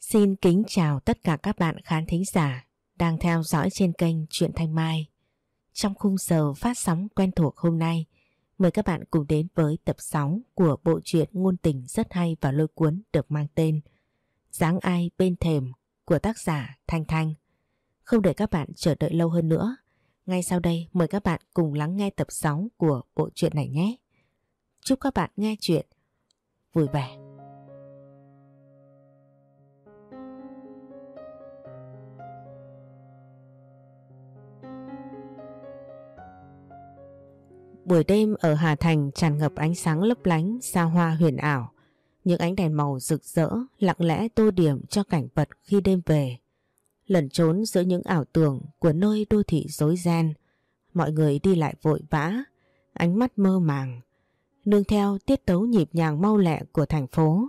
Xin kính chào tất cả các bạn khán thính giả đang theo dõi trên kênh Truyện Thanh Mai. Trong khung giờ phát sóng quen thuộc hôm nay, mời các bạn cùng đến với tập 6 của bộ truyện ngôn tình rất hay và lôi cuốn được mang tên Dáng ai bên thềm của tác giả Thanh Thanh. Không để các bạn chờ đợi lâu hơn nữa, ngay sau đây mời các bạn cùng lắng nghe tập 6 của bộ truyện này nhé. Chúc các bạn nghe chuyện vui vẻ. Buổi đêm ở Hà Thành tràn ngập ánh sáng lấp lánh, xa hoa huyền ảo. Những ánh đèn màu rực rỡ, lặng lẽ tô điểm cho cảnh vật khi đêm về. Lẩn trốn giữa những ảo tưởng của nơi đô thị rối ren. Mọi người đi lại vội vã, ánh mắt mơ màng. Nương theo tiết tấu nhịp nhàng mau lẹ của thành phố,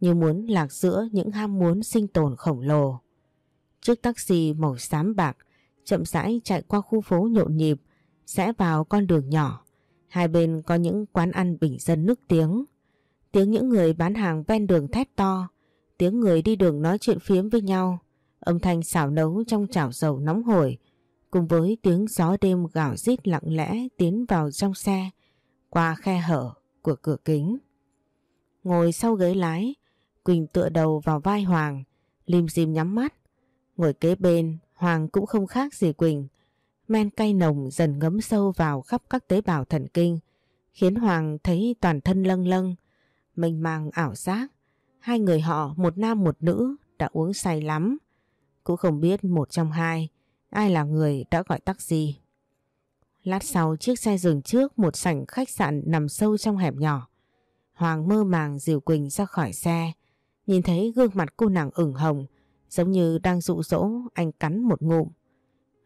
như muốn lạc giữa những ham muốn sinh tồn khổng lồ. Chiếc taxi màu xám bạc chậm rãi chạy qua khu phố nhộn nhịp, sẽ vào con đường nhỏ Hai bên có những quán ăn bình dân nước tiếng. Tiếng những người bán hàng ven đường thét to. Tiếng người đi đường nói chuyện phiếm với nhau. Âm thanh xào nấu trong chảo dầu nóng hổi. Cùng với tiếng gió đêm gào rít lặng lẽ tiến vào trong xe qua khe hở của cửa kính. Ngồi sau ghế lái, Quỳnh tựa đầu vào vai Hoàng, lim dim nhắm mắt. Ngồi kế bên, Hoàng cũng không khác gì Quỳnh. Men cay nồng dần ngấm sâu vào khắp các tế bào thần kinh, khiến Hoàng thấy toàn thân lâng lâng, mình mang ảo giác. Hai người họ, một nam một nữ, đã uống say lắm. Cũng không biết một trong hai, ai là người đã gọi taxi. Lát sau chiếc xe dừng trước một sảnh khách sạn nằm sâu trong hẻm nhỏ. Hoàng mơ màng dìu Quỳnh ra khỏi xe, nhìn thấy gương mặt cô nàng ửng hồng, giống như đang dụ dỗ anh cắn một ngụm.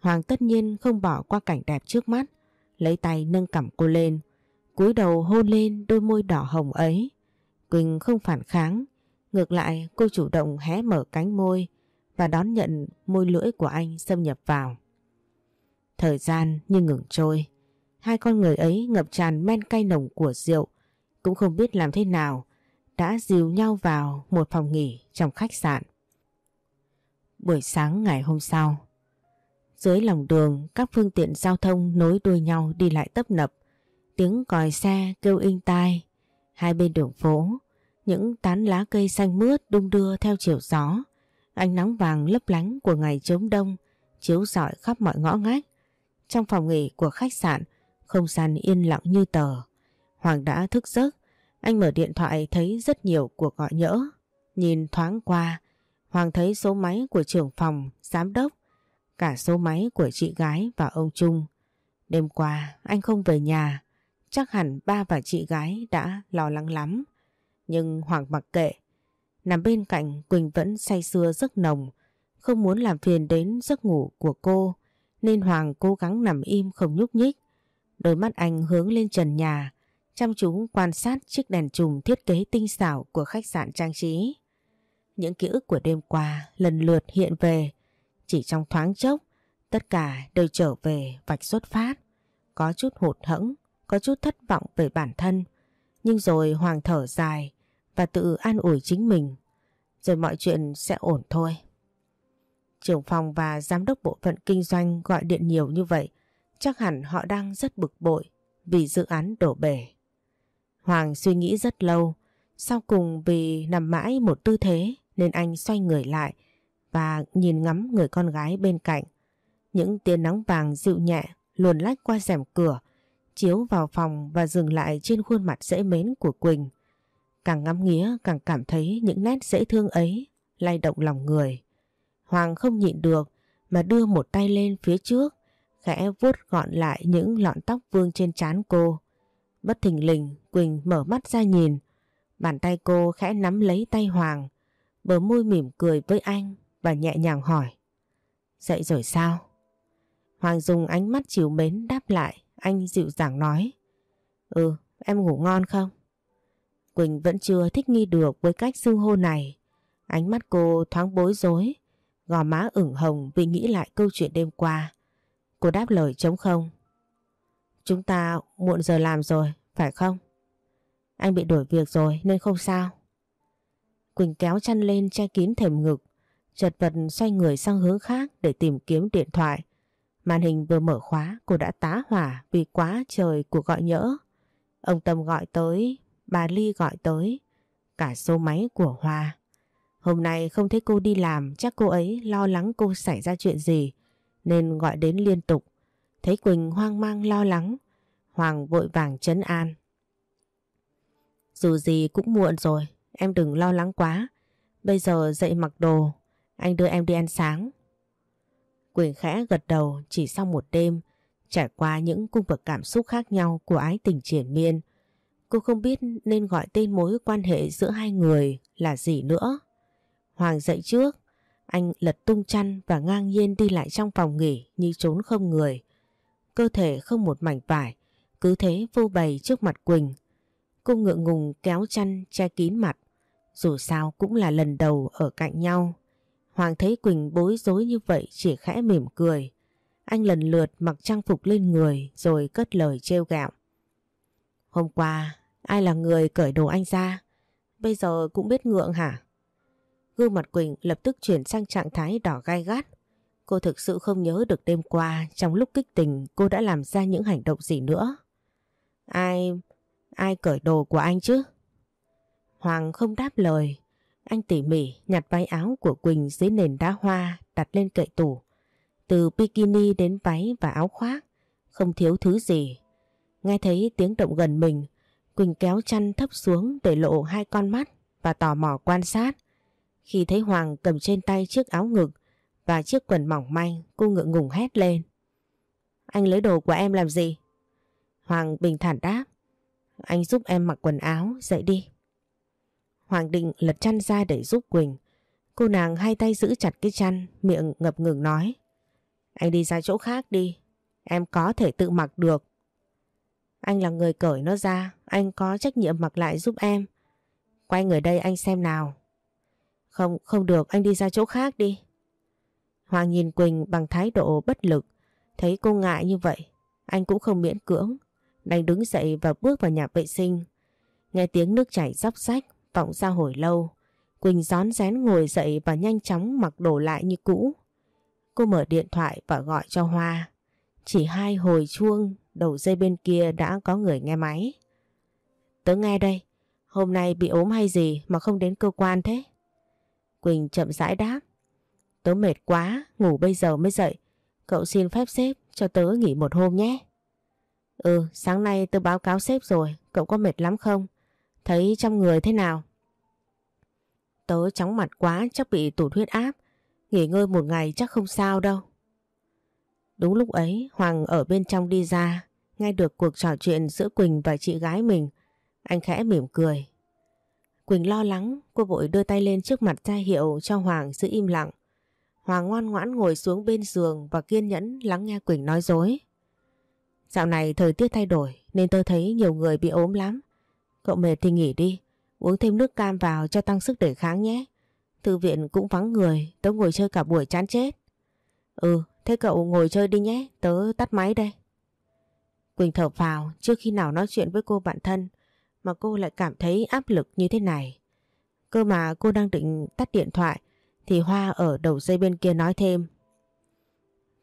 Hoàng tất nhiên không bỏ qua cảnh đẹp trước mắt, lấy tay nâng cằm cô lên, cúi đầu hôn lên đôi môi đỏ hồng ấy. Quỳnh không phản kháng, ngược lại cô chủ động hé mở cánh môi và đón nhận môi lưỡi của anh xâm nhập vào. Thời gian như ngừng trôi, hai con người ấy ngập tràn men cay nồng của rượu, cũng không biết làm thế nào, đã dìu nhau vào một phòng nghỉ trong khách sạn. Buổi sáng ngày hôm sau, dưới lòng đường, các phương tiện giao thông nối đuôi nhau đi lại tấp nập. Tiếng còi xe kêu inh tai. Hai bên đường phố, những tán lá cây xanh mướt đung đưa theo chiều gió. Ánh nắng vàng lấp lánh của ngày chống đông chiếu rọi khắp mọi ngõ ngách. Trong phòng nghỉ của khách sạn, không gian yên lặng như tờ. Hoàng đã thức giấc, anh mở điện thoại thấy rất nhiều cuộc gọi nhỡ. Nhìn thoáng qua, Hoàng thấy số máy của trưởng phòng, giám đốc cả số máy của chị gái và ông Trung. Đêm qua anh không về nhà, chắc hẳn ba và chị gái đã lo lắng lắm. Nhưng Hoàng mặc kệ, nằm bên cạnh Quỳnh vẫn say sưa giấc nồng, không muốn làm phiền đến giấc ngủ của cô, nên Hoàng cố gắng nằm im không nhúc nhích. Đôi mắt anh hướng lên trần nhà, chăm chú quan sát chiếc đèn trùm thiết kế tinh xảo của khách sạn trang trí. Những ký ức của đêm qua lần lượt hiện về, chỉ trong thoáng chốc, tất cả đều trở về vạch xuất phát. Có chút hụt hẫng, có chút thất vọng về bản thân. Nhưng rồi Hoàng thở dài và tự an ủi chính mình. Rồi mọi chuyện sẽ ổn thôi. Trưởng phòng và giám đốc bộ phận kinh doanh gọi điện nhiều như vậy. Chắc hẳn họ đang rất bực bội vì dự án đổ bể. Hoàng suy nghĩ rất lâu. Sau cùng vì nằm mãi một tư thế nên anh xoay người lại và nhìn ngắm người con gái bên cạnh. Những tia nắng vàng dịu nhẹ luồn lách qua rèm cửa, chiếu vào phòng và dừng lại trên khuôn mặt dễ mến của Quỳnh. Càng ngắm nghía càng cảm thấy những nét dễ thương ấy lay động lòng người. Hoàng không nhịn được mà đưa một tay lên phía trước, khẽ vuốt gọn lại những lọn tóc vương trên trán cô. Bất thình lình, Quỳnh mở mắt ra nhìn. Bàn tay cô khẽ nắm lấy tay Hoàng, bờ môi mỉm cười với anh và nhẹ nhàng hỏi. Dậy rồi sao? Hoàng dùng ánh mắt chiều mến đáp lại, anh dịu dàng nói. Ừ, em ngủ ngon không? Quỳnh vẫn chưa thích nghi được với cách xưng hô này. Ánh mắt cô thoáng bối rối, gò má ửng hồng vì nghĩ lại câu chuyện đêm qua. Cô đáp lời chống không. Chúng ta muộn giờ làm rồi, phải không? Anh bị đổi việc rồi nên không sao. Quỳnh kéo chăn lên che kín thềm ngực, chật vật xoay người sang hướng khác để tìm kiếm điện thoại. Màn hình vừa mở khóa, cô đã tá hỏa vì quá trời cuộc gọi nhỡ. Ông Tâm gọi tới, bà Ly gọi tới, cả số máy của Hoa. Hôm nay không thấy cô đi làm, chắc cô ấy lo lắng cô xảy ra chuyện gì, nên gọi đến liên tục. Thấy Quỳnh hoang mang lo lắng, Hoàng vội vàng chấn an. Dù gì cũng muộn rồi, em đừng lo lắng quá. Bây giờ dậy mặc đồ, anh đưa em đi ăn sáng. Quỳnh khẽ gật đầu chỉ sau một đêm, trải qua những cung bậc cảm xúc khác nhau của ái tình triển miên. Cô không biết nên gọi tên mối quan hệ giữa hai người là gì nữa. Hoàng dậy trước, anh lật tung chăn và ngang nhiên đi lại trong phòng nghỉ như trốn không người. Cơ thể không một mảnh vải, cứ thế vô bày trước mặt Quỳnh. Cô ngượng ngùng kéo chăn che kín mặt. Dù sao cũng là lần đầu ở cạnh nhau. Hoàng thấy Quỳnh bối rối như vậy chỉ khẽ mỉm cười. Anh lần lượt mặc trang phục lên người rồi cất lời trêu gạo. Hôm qua, ai là người cởi đồ anh ra? Bây giờ cũng biết ngượng hả? Gương mặt Quỳnh lập tức chuyển sang trạng thái đỏ gai gắt. Cô thực sự không nhớ được đêm qua trong lúc kích tình cô đã làm ra những hành động gì nữa. Ai... ai cởi đồ của anh chứ? Hoàng không đáp lời. Anh tỉ mỉ nhặt váy áo của Quỳnh dưới nền đá hoa đặt lên kệ tủ. Từ bikini đến váy và áo khoác, không thiếu thứ gì. Nghe thấy tiếng động gần mình, Quỳnh kéo chăn thấp xuống để lộ hai con mắt và tò mò quan sát. Khi thấy Hoàng cầm trên tay chiếc áo ngực và chiếc quần mỏng manh, cô ngượng ngùng hét lên. Anh lấy đồ của em làm gì? Hoàng bình thản đáp. Anh giúp em mặc quần áo, dậy đi. Hoàng định lật chăn ra để giúp Quỳnh. Cô nàng hai tay giữ chặt cái chăn, miệng ngập ngừng nói. Anh đi ra chỗ khác đi, em có thể tự mặc được. Anh là người cởi nó ra, anh có trách nhiệm mặc lại giúp em. Quay người đây anh xem nào. Không, không được, anh đi ra chỗ khác đi. Hoàng nhìn Quỳnh bằng thái độ bất lực, thấy cô ngại như vậy, anh cũng không miễn cưỡng, đành đứng dậy và bước vào nhà vệ sinh. Nghe tiếng nước chảy róc rách, vọng ra hồi lâu. Quỳnh rón rén ngồi dậy và nhanh chóng mặc đồ lại như cũ. Cô mở điện thoại và gọi cho Hoa. Chỉ hai hồi chuông, đầu dây bên kia đã có người nghe máy. Tớ nghe đây, hôm nay bị ốm hay gì mà không đến cơ quan thế? Quỳnh chậm rãi đáp. Tớ mệt quá, ngủ bây giờ mới dậy. Cậu xin phép sếp cho tớ nghỉ một hôm nhé. Ừ, sáng nay tớ báo cáo sếp rồi, cậu có mệt lắm không? Thấy trong người thế nào? Tớ chóng mặt quá, chắc bị tụt huyết áp. Nghỉ ngơi một ngày chắc không sao đâu. Đúng lúc ấy, Hoàng ở bên trong đi ra, nghe được cuộc trò chuyện giữa Quỳnh và chị gái mình. Anh khẽ mỉm cười. Quỳnh lo lắng, cô vội đưa tay lên trước mặt ra hiệu cho Hoàng giữ im lặng. Hoàng ngoan ngoãn ngồi xuống bên giường và kiên nhẫn lắng nghe Quỳnh nói dối. Dạo này thời tiết thay đổi, nên tôi thấy nhiều người bị ốm lắm. Cậu mệt thì nghỉ đi, uống thêm nước cam vào cho tăng sức đề kháng nhé. Thư viện cũng vắng người, tớ ngồi chơi cả buổi chán chết. Ừ, thế cậu ngồi chơi đi nhé, tớ tắt máy đây. Quỳnh thở vào trước khi nào nói chuyện với cô bạn thân mà cô lại cảm thấy áp lực như thế này. Cơ mà cô đang định tắt điện thoại thì Hoa ở đầu dây bên kia nói thêm.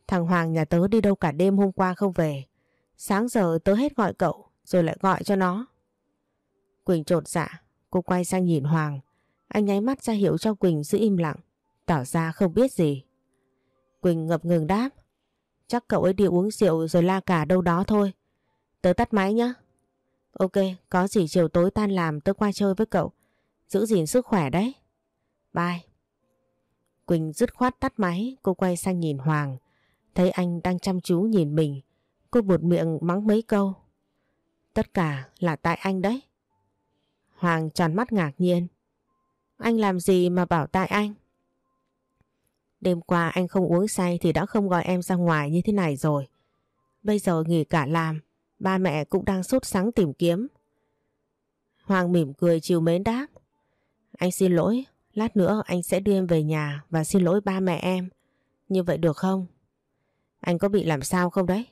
Thằng Hoàng nhà tớ đi đâu cả đêm hôm qua không về. Sáng giờ tớ hết gọi cậu rồi lại gọi cho nó. Quỳnh trột dạ, cô quay sang nhìn Hoàng. Anh nháy mắt ra hiệu cho Quỳnh giữ im lặng, tỏ ra không biết gì. Quỳnh ngập ngừng đáp. Chắc cậu ấy đi uống rượu rồi la cả đâu đó thôi. Tớ tắt máy nhé. Ok, có gì chiều tối tan làm tớ qua chơi với cậu. Giữ gìn sức khỏe đấy. Bye. Quỳnh dứt khoát tắt máy, cô quay sang nhìn Hoàng. Thấy anh đang chăm chú nhìn mình. Cô buột miệng mắng mấy câu. Tất cả là tại anh đấy. Hoàng tròn mắt ngạc nhiên. Anh làm gì mà bảo tại anh? Đêm qua anh không uống say thì đã không gọi em ra ngoài như thế này rồi. Bây giờ nghỉ cả làm, ba mẹ cũng đang sốt sắng tìm kiếm. Hoàng mỉm cười chiều mến đáp. Anh xin lỗi, lát nữa anh sẽ đưa em về nhà và xin lỗi ba mẹ em. Như vậy được không? Anh có bị làm sao không đấy?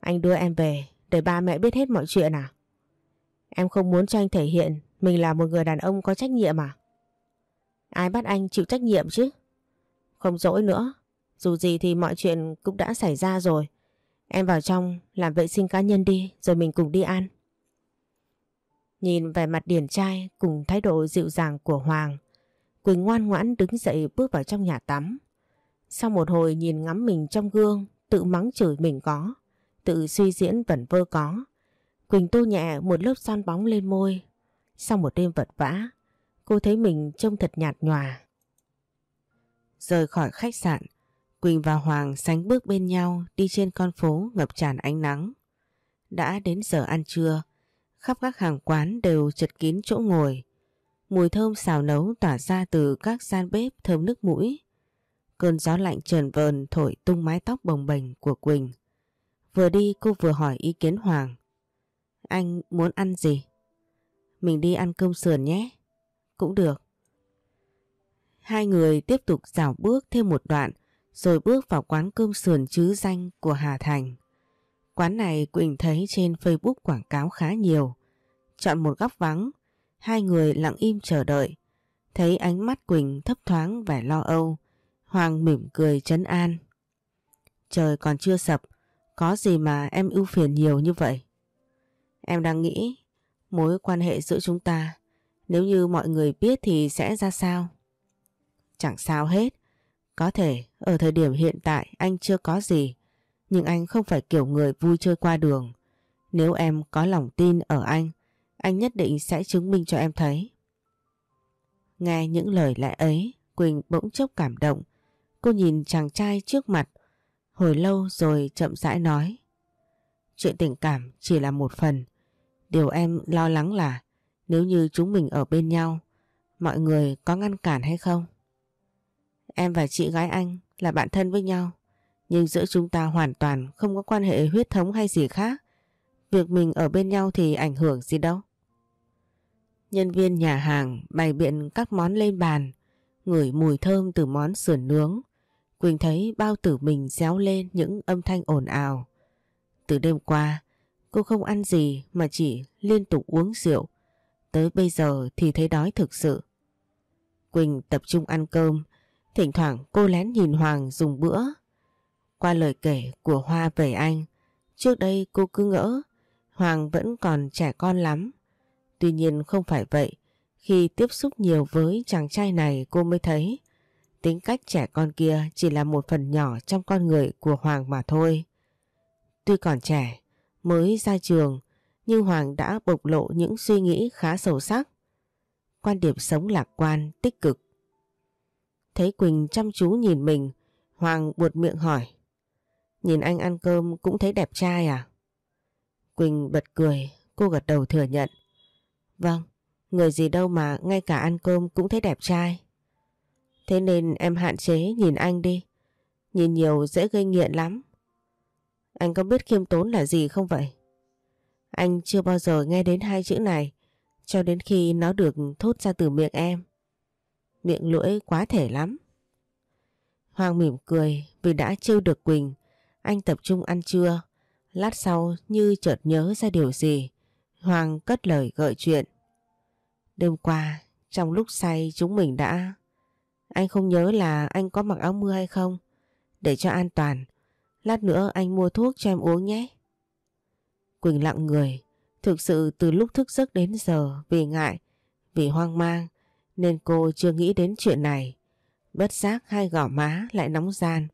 Anh đưa em về để ba mẹ biết hết mọi chuyện à? Em không muốn cho anh thể hiện mình là một người đàn ông có trách nhiệm à? Ai bắt anh chịu trách nhiệm chứ? Không dỗi nữa. Dù gì thì mọi chuyện cũng đã xảy ra rồi. Em vào trong làm vệ sinh cá nhân đi rồi mình cùng đi ăn. Nhìn vẻ mặt điển trai cùng thái độ dịu dàng của Hoàng, Quỳnh ngoan ngoãn đứng dậy bước vào trong nhà tắm. Sau một hồi nhìn ngắm mình trong gương, tự mắng chửi mình có, tự suy diễn vẩn vơ có. Quỳnh tô nhẹ một lớp son bóng lên môi. Sau một đêm vật vã, cô thấy mình trông thật nhạt nhòa. Rời khỏi khách sạn, Quỳnh và Hoàng sánh bước bên nhau đi trên con phố ngập tràn ánh nắng. Đã đến giờ ăn trưa, khắp các hàng quán đều chật kín chỗ ngồi. Mùi thơm xào nấu tỏa ra từ các gian bếp thơm nước mũi. Cơn gió lạnh trờn vờn thổi tung mái tóc bồng bềnh của Quỳnh. Vừa đi cô vừa hỏi ý kiến Hoàng. Anh muốn ăn gì? Mình đi ăn cơm sườn nhé. Cũng được. Hai người tiếp tục dạo bước thêm một đoạn rồi bước vào quán cơm sườn chứ danh của Hà Thành. Quán này Quỳnh thấy trên Facebook quảng cáo khá nhiều. Chọn một góc vắng, hai người lặng im chờ đợi. Thấy ánh mắt Quỳnh thấp thoáng vẻ lo âu, Hoàng mỉm cười trấn an. Trời còn chưa sập, có gì mà em ưu phiền nhiều như vậy? Em đang nghĩ mối quan hệ giữa chúng ta nếu như mọi người biết thì sẽ ra sao? Chẳng sao hết. Có thể, ở thời điểm hiện tại, anh chưa có gì nhưng anh không phải kiểu người vui chơi qua đường. Nếu em có lòng tin ở anh anh nhất định sẽ chứng minh cho em thấy. Nghe những lời lẽ ấy, Quỳnh bỗng chốc cảm động Cô nhìn chàng trai trước mặt, Hồi lâu rồi chậm rãi nói, Chuyện tình cảm chỉ là một phần Điều em lo lắng là, Nếu như chúng mình ở bên nhau, Mọi người có ngăn cản hay không? Em và chị gái anh là bạn thân với nhau, Nhưng giữa chúng ta hoàn toàn không có quan hệ huyết thống hay gì khác. Việc mình ở bên nhau thì ảnh hưởng gì đâu. Nhân viên nhà hàng bày biện các món lên bàn, Ngửi mùi thơm từ món sườn nướng. Quỳnh thấy bao tử mình réo lên những âm thanh ồn ào. Từ đêm qua Cô không ăn gì mà chỉ liên tục uống rượu. Tới bây giờ thì thấy đói thực sự. Quỳnh tập trung ăn cơm. Thỉnh thoảng cô lén nhìn Hoàng dùng bữa. Qua lời kể của Hoa về anh. Trước đây cô cứ ngỡ Hoàng vẫn còn trẻ con lắm. Tuy nhiên không phải vậy. Khi tiếp xúc nhiều với chàng trai này cô mới thấy tính cách trẻ con kia chỉ là một phần nhỏ trong con người của Hoàng mà thôi. Tuy còn trẻ, Mới ra trường, nhưng Hoàng đã bộc lộ những suy nghĩ khá sâu sắc. Quan điểm sống lạc quan, tích cực. Thấy Quỳnh chăm chú nhìn mình, Hoàng buột miệng hỏi. Nhìn anh ăn cơm cũng thấy đẹp trai à? Quỳnh bật cười, cô gật đầu thừa nhận. Vâng, người gì đâu mà ngay cả ăn cơm cũng thấy đẹp trai. Thế nên em hạn chế nhìn anh đi. Nhìn nhiều dễ gây nghiện lắm. Anh có biết khiêm tốn là gì không vậy? Anh chưa bao giờ nghe đến hai chữ này cho đến khi nó được thốt ra từ miệng em. Miệng lưỡi quá thể lắm. Hoàng mỉm cười vì đã trêu được Quỳnh. Anh tập trung ăn trưa. Lát sau như chợt nhớ ra điều gì. Hoàng cất lời gợi chuyện. Đêm qua, trong lúc say chúng mình đã... Anh không nhớ là anh có mặc áo mưa hay không? Để cho an toàn, Lát nữa anh mua thuốc cho em uống nhé. Quỳnh lặng người. Thực sự từ lúc thức giấc đến giờ vì ngại, vì hoang mang nên cô chưa nghĩ đến chuyện này. Bất giác hai gò má lại nóng gian.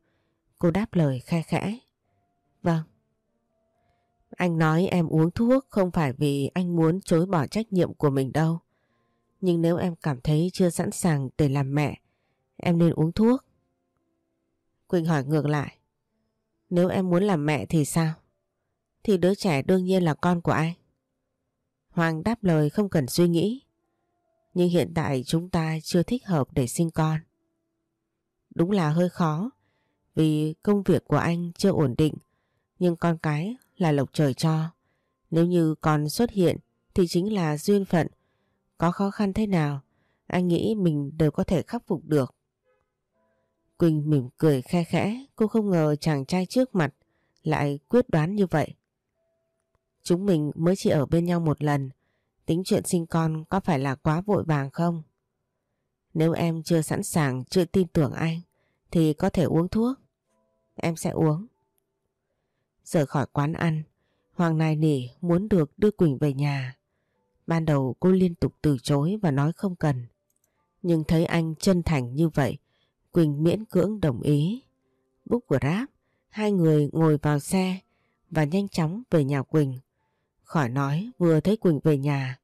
Cô đáp lời khe khẽ. Vâng. Anh nói em uống thuốc không phải vì anh muốn chối bỏ trách nhiệm của mình đâu. Nhưng nếu em cảm thấy chưa sẵn sàng để làm mẹ, em nên uống thuốc. Quỳnh hỏi ngược lại. Nếu em muốn làm mẹ thì sao? Thì đứa trẻ đương nhiên là con của anh. Hoàng đáp lời không cần suy nghĩ. Nhưng hiện tại chúng ta chưa thích hợp để sinh con. Đúng là hơi khó, vì công việc của anh chưa ổn định nhưng con cái là lộc trời cho. Nếu như con xuất hiện thì chính là duyên phận. Có khó khăn thế nào, anh nghĩ mình đều có thể khắc phục được. Quỳnh mỉm cười khe khẽ, cô không ngờ chàng trai trước mặt lại quyết đoán như vậy. Chúng mình mới chỉ ở bên nhau một lần, tính chuyện sinh con có phải là quá vội vàng không? Nếu em chưa sẵn sàng, chưa tin tưởng anh, thì có thể uống thuốc. Em sẽ uống. Rời khỏi quán ăn, Hoàng nài nỉ muốn được đưa Quỳnh về nhà. Ban đầu cô liên tục từ chối và nói không cần. Nhưng thấy anh chân thành như vậy, Quỳnh miễn cưỡng đồng ý. Búc Grab, hai người ngồi vào xe và nhanh chóng về nhà Quỳnh. Khỏi nói vừa thấy Quỳnh về nhà,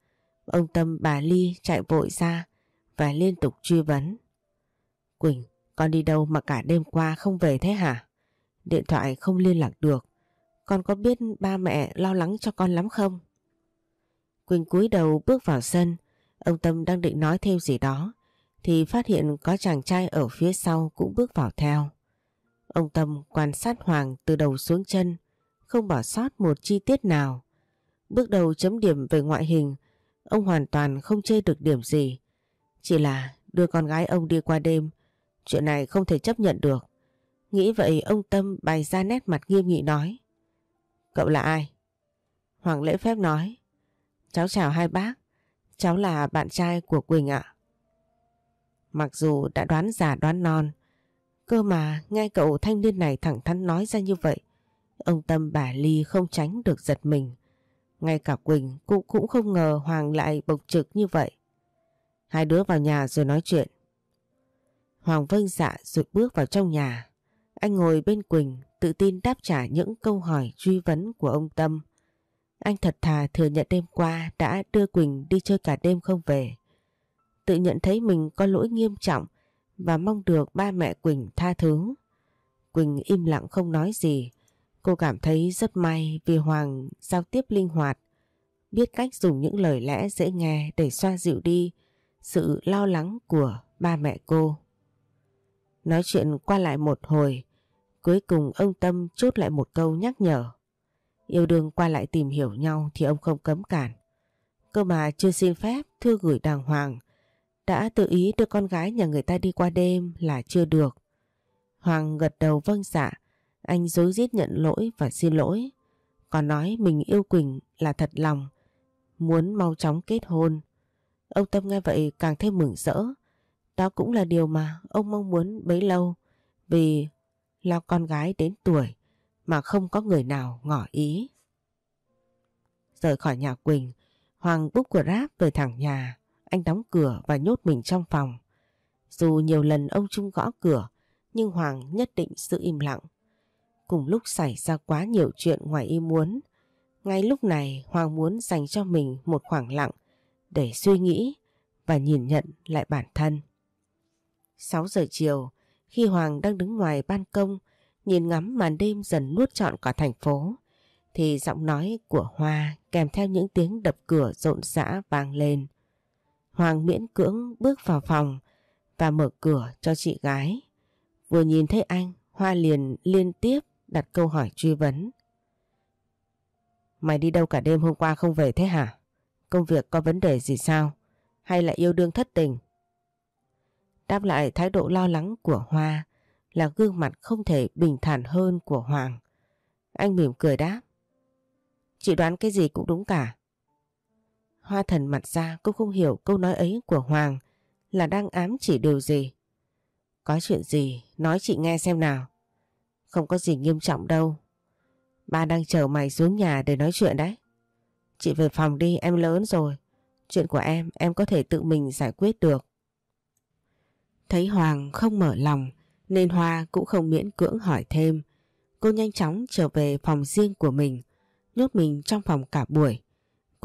ông Tâm bà Ly chạy vội ra và liên tục truy vấn. Quỳnh, con đi đâu mà cả đêm qua không về thế hả? Điện thoại không liên lạc được. Con có biết ba mẹ lo lắng cho con lắm không? Quỳnh cúi đầu bước vào sân. Ông Tâm đang định nói thêm gì đó thì phát hiện có chàng trai ở phía sau cũng bước vào theo. Ông Tâm quan sát Hoàng từ đầu xuống chân, không bỏ sót một chi tiết nào. Bước đầu chấm điểm về ngoại hình, ông hoàn toàn không chê được điểm gì. Chỉ là đưa con gái ông đi qua đêm, chuyện này không thể chấp nhận được. Nghĩ vậy ông Tâm bày ra nét mặt nghiêm nghị nói. Cậu là ai? Hoàng lễ phép nói. Cháu chào hai bác, cháu là bạn trai của Quỳnh ạ. Mặc dù đã đoán già đoán non, cơ mà nghe cậu thanh niên này thẳng thắn nói ra như vậy, ông Tâm bà Ly không tránh được giật mình. Ngay cả Quỳnh cũng, cũng không ngờ Hoàng lại bộc trực như vậy. Hai đứa vào nhà rồi nói chuyện. Hoàng vâng dạ rồi bước vào trong nhà. Anh ngồi bên Quỳnh tự tin đáp trả những câu hỏi truy vấn của ông Tâm. Anh thật thà thừa nhận đêm qua đã đưa Quỳnh đi chơi cả đêm không về. Tự nhận thấy mình có lỗi nghiêm trọng và mong được ba mẹ Quỳnh tha thứ. Quỳnh im lặng không nói gì. Cô cảm thấy rất may vì Hoàng giao tiếp linh hoạt, biết cách dùng những lời lẽ dễ nghe để xoa dịu đi sự lo lắng của ba mẹ cô. Nói chuyện qua lại một hồi, cuối cùng ông Tâm chốt lại một câu nhắc nhở. Yêu đương qua lại tìm hiểu nhau thì ông không cấm cản. Cơ mà chưa xin phép thư gửi đàng hoàng. Đã tự ý đưa con gái nhà người ta đi qua đêm là chưa được. Hoàng gật đầu vâng dạ. Anh dối rít nhận lỗi và xin lỗi. Còn nói mình yêu Quỳnh là thật lòng. Muốn mau chóng kết hôn. Ông Tâm nghe vậy càng thêm mừng rỡ. Đó cũng là điều mà ông mong muốn bấy lâu. Vì lo con gái đến tuổi mà không có người nào ngỏ ý. Rời khỏi nhà Quỳnh, Hoàng búc ráp về thẳng nhà, anh đóng cửa và nhốt mình trong phòng. Dù nhiều lần ông Trung gõ cửa, nhưng Hoàng nhất định giữ im lặng. Cùng lúc xảy ra quá nhiều chuyện ngoài ý muốn, ngay lúc này Hoàng muốn dành cho mình một khoảng lặng để suy nghĩ và nhìn nhận lại bản thân. 6 giờ chiều, khi Hoàng đang đứng ngoài ban công nhìn ngắm màn đêm dần nuốt trọn cả thành phố, thì giọng nói của Hoa kèm theo những tiếng đập cửa rộn rã vang lên. Hoàng miễn cưỡng bước vào phòng và mở cửa cho chị gái. Vừa nhìn thấy anh, Hoa liền liên tiếp đặt câu hỏi truy vấn. Mày đi đâu cả đêm hôm qua không về thế hả? Công việc có vấn đề gì sao? Hay là yêu đương thất tình? Đáp lại thái độ lo lắng của Hoa, là gương mặt không thể bình thản hơn của Hoàng. Anh mỉm cười đáp. Chị đoán cái gì cũng đúng cả. Hoa thần mặt ra cũng không hiểu câu nói ấy của Hoàng là đang ám chỉ điều gì. Có chuyện gì nói chị nghe xem nào. Không có gì nghiêm trọng đâu. Ba đang chờ mày xuống nhà để nói chuyện đấy. Chị về phòng đi em lớn rồi. Chuyện của em em có thể tự mình giải quyết được. Thấy Hoàng không mở lòng nên Hoa cũng không miễn cưỡng hỏi thêm. Cô nhanh chóng trở về phòng riêng của mình, nhốt mình trong phòng cả buổi.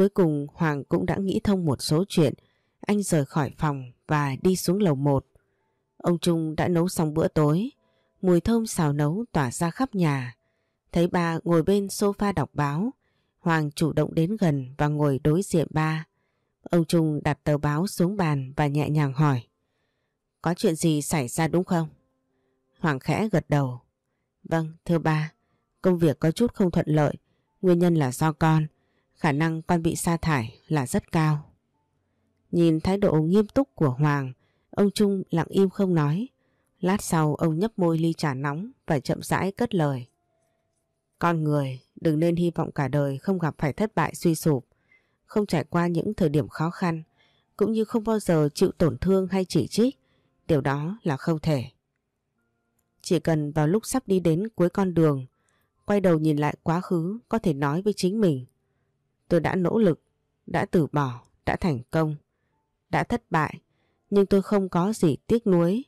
Cuối cùng Hoàng cũng đã nghĩ thông một số chuyện. Anh rời khỏi phòng và đi xuống lầu một. Ông Trung đã nấu xong bữa tối. Mùi thơm xào nấu tỏa ra khắp nhà. Thấy ba ngồi bên sofa đọc báo. Hoàng chủ động đến gần và ngồi đối diện ba. Ông Trung đặt tờ báo xuống bàn và nhẹ nhàng hỏi. Có chuyện gì xảy ra đúng không? Hoàng khẽ gật đầu. Vâng, thưa ba, công việc có chút không thuận lợi, nguyên nhân là do con, khả năng con bị sa thải là rất cao. Nhìn thái độ nghiêm túc của Hoàng, ông Trung lặng im không nói. Lát sau ông nhấp môi ly trà nóng và chậm rãi cất lời. Con người đừng nên hy vọng cả đời không gặp phải thất bại suy sụp, không trải qua những thời điểm khó khăn, cũng như không bao giờ chịu tổn thương hay chỉ trích. điều đó là không thể. Chỉ cần vào lúc sắp đi đến cuối con đường, quay đầu nhìn lại quá khứ có thể nói với chính mình. Tôi đã nỗ lực, đã từ bỏ, đã thành công, đã thất bại, nhưng tôi không có gì tiếc nuối.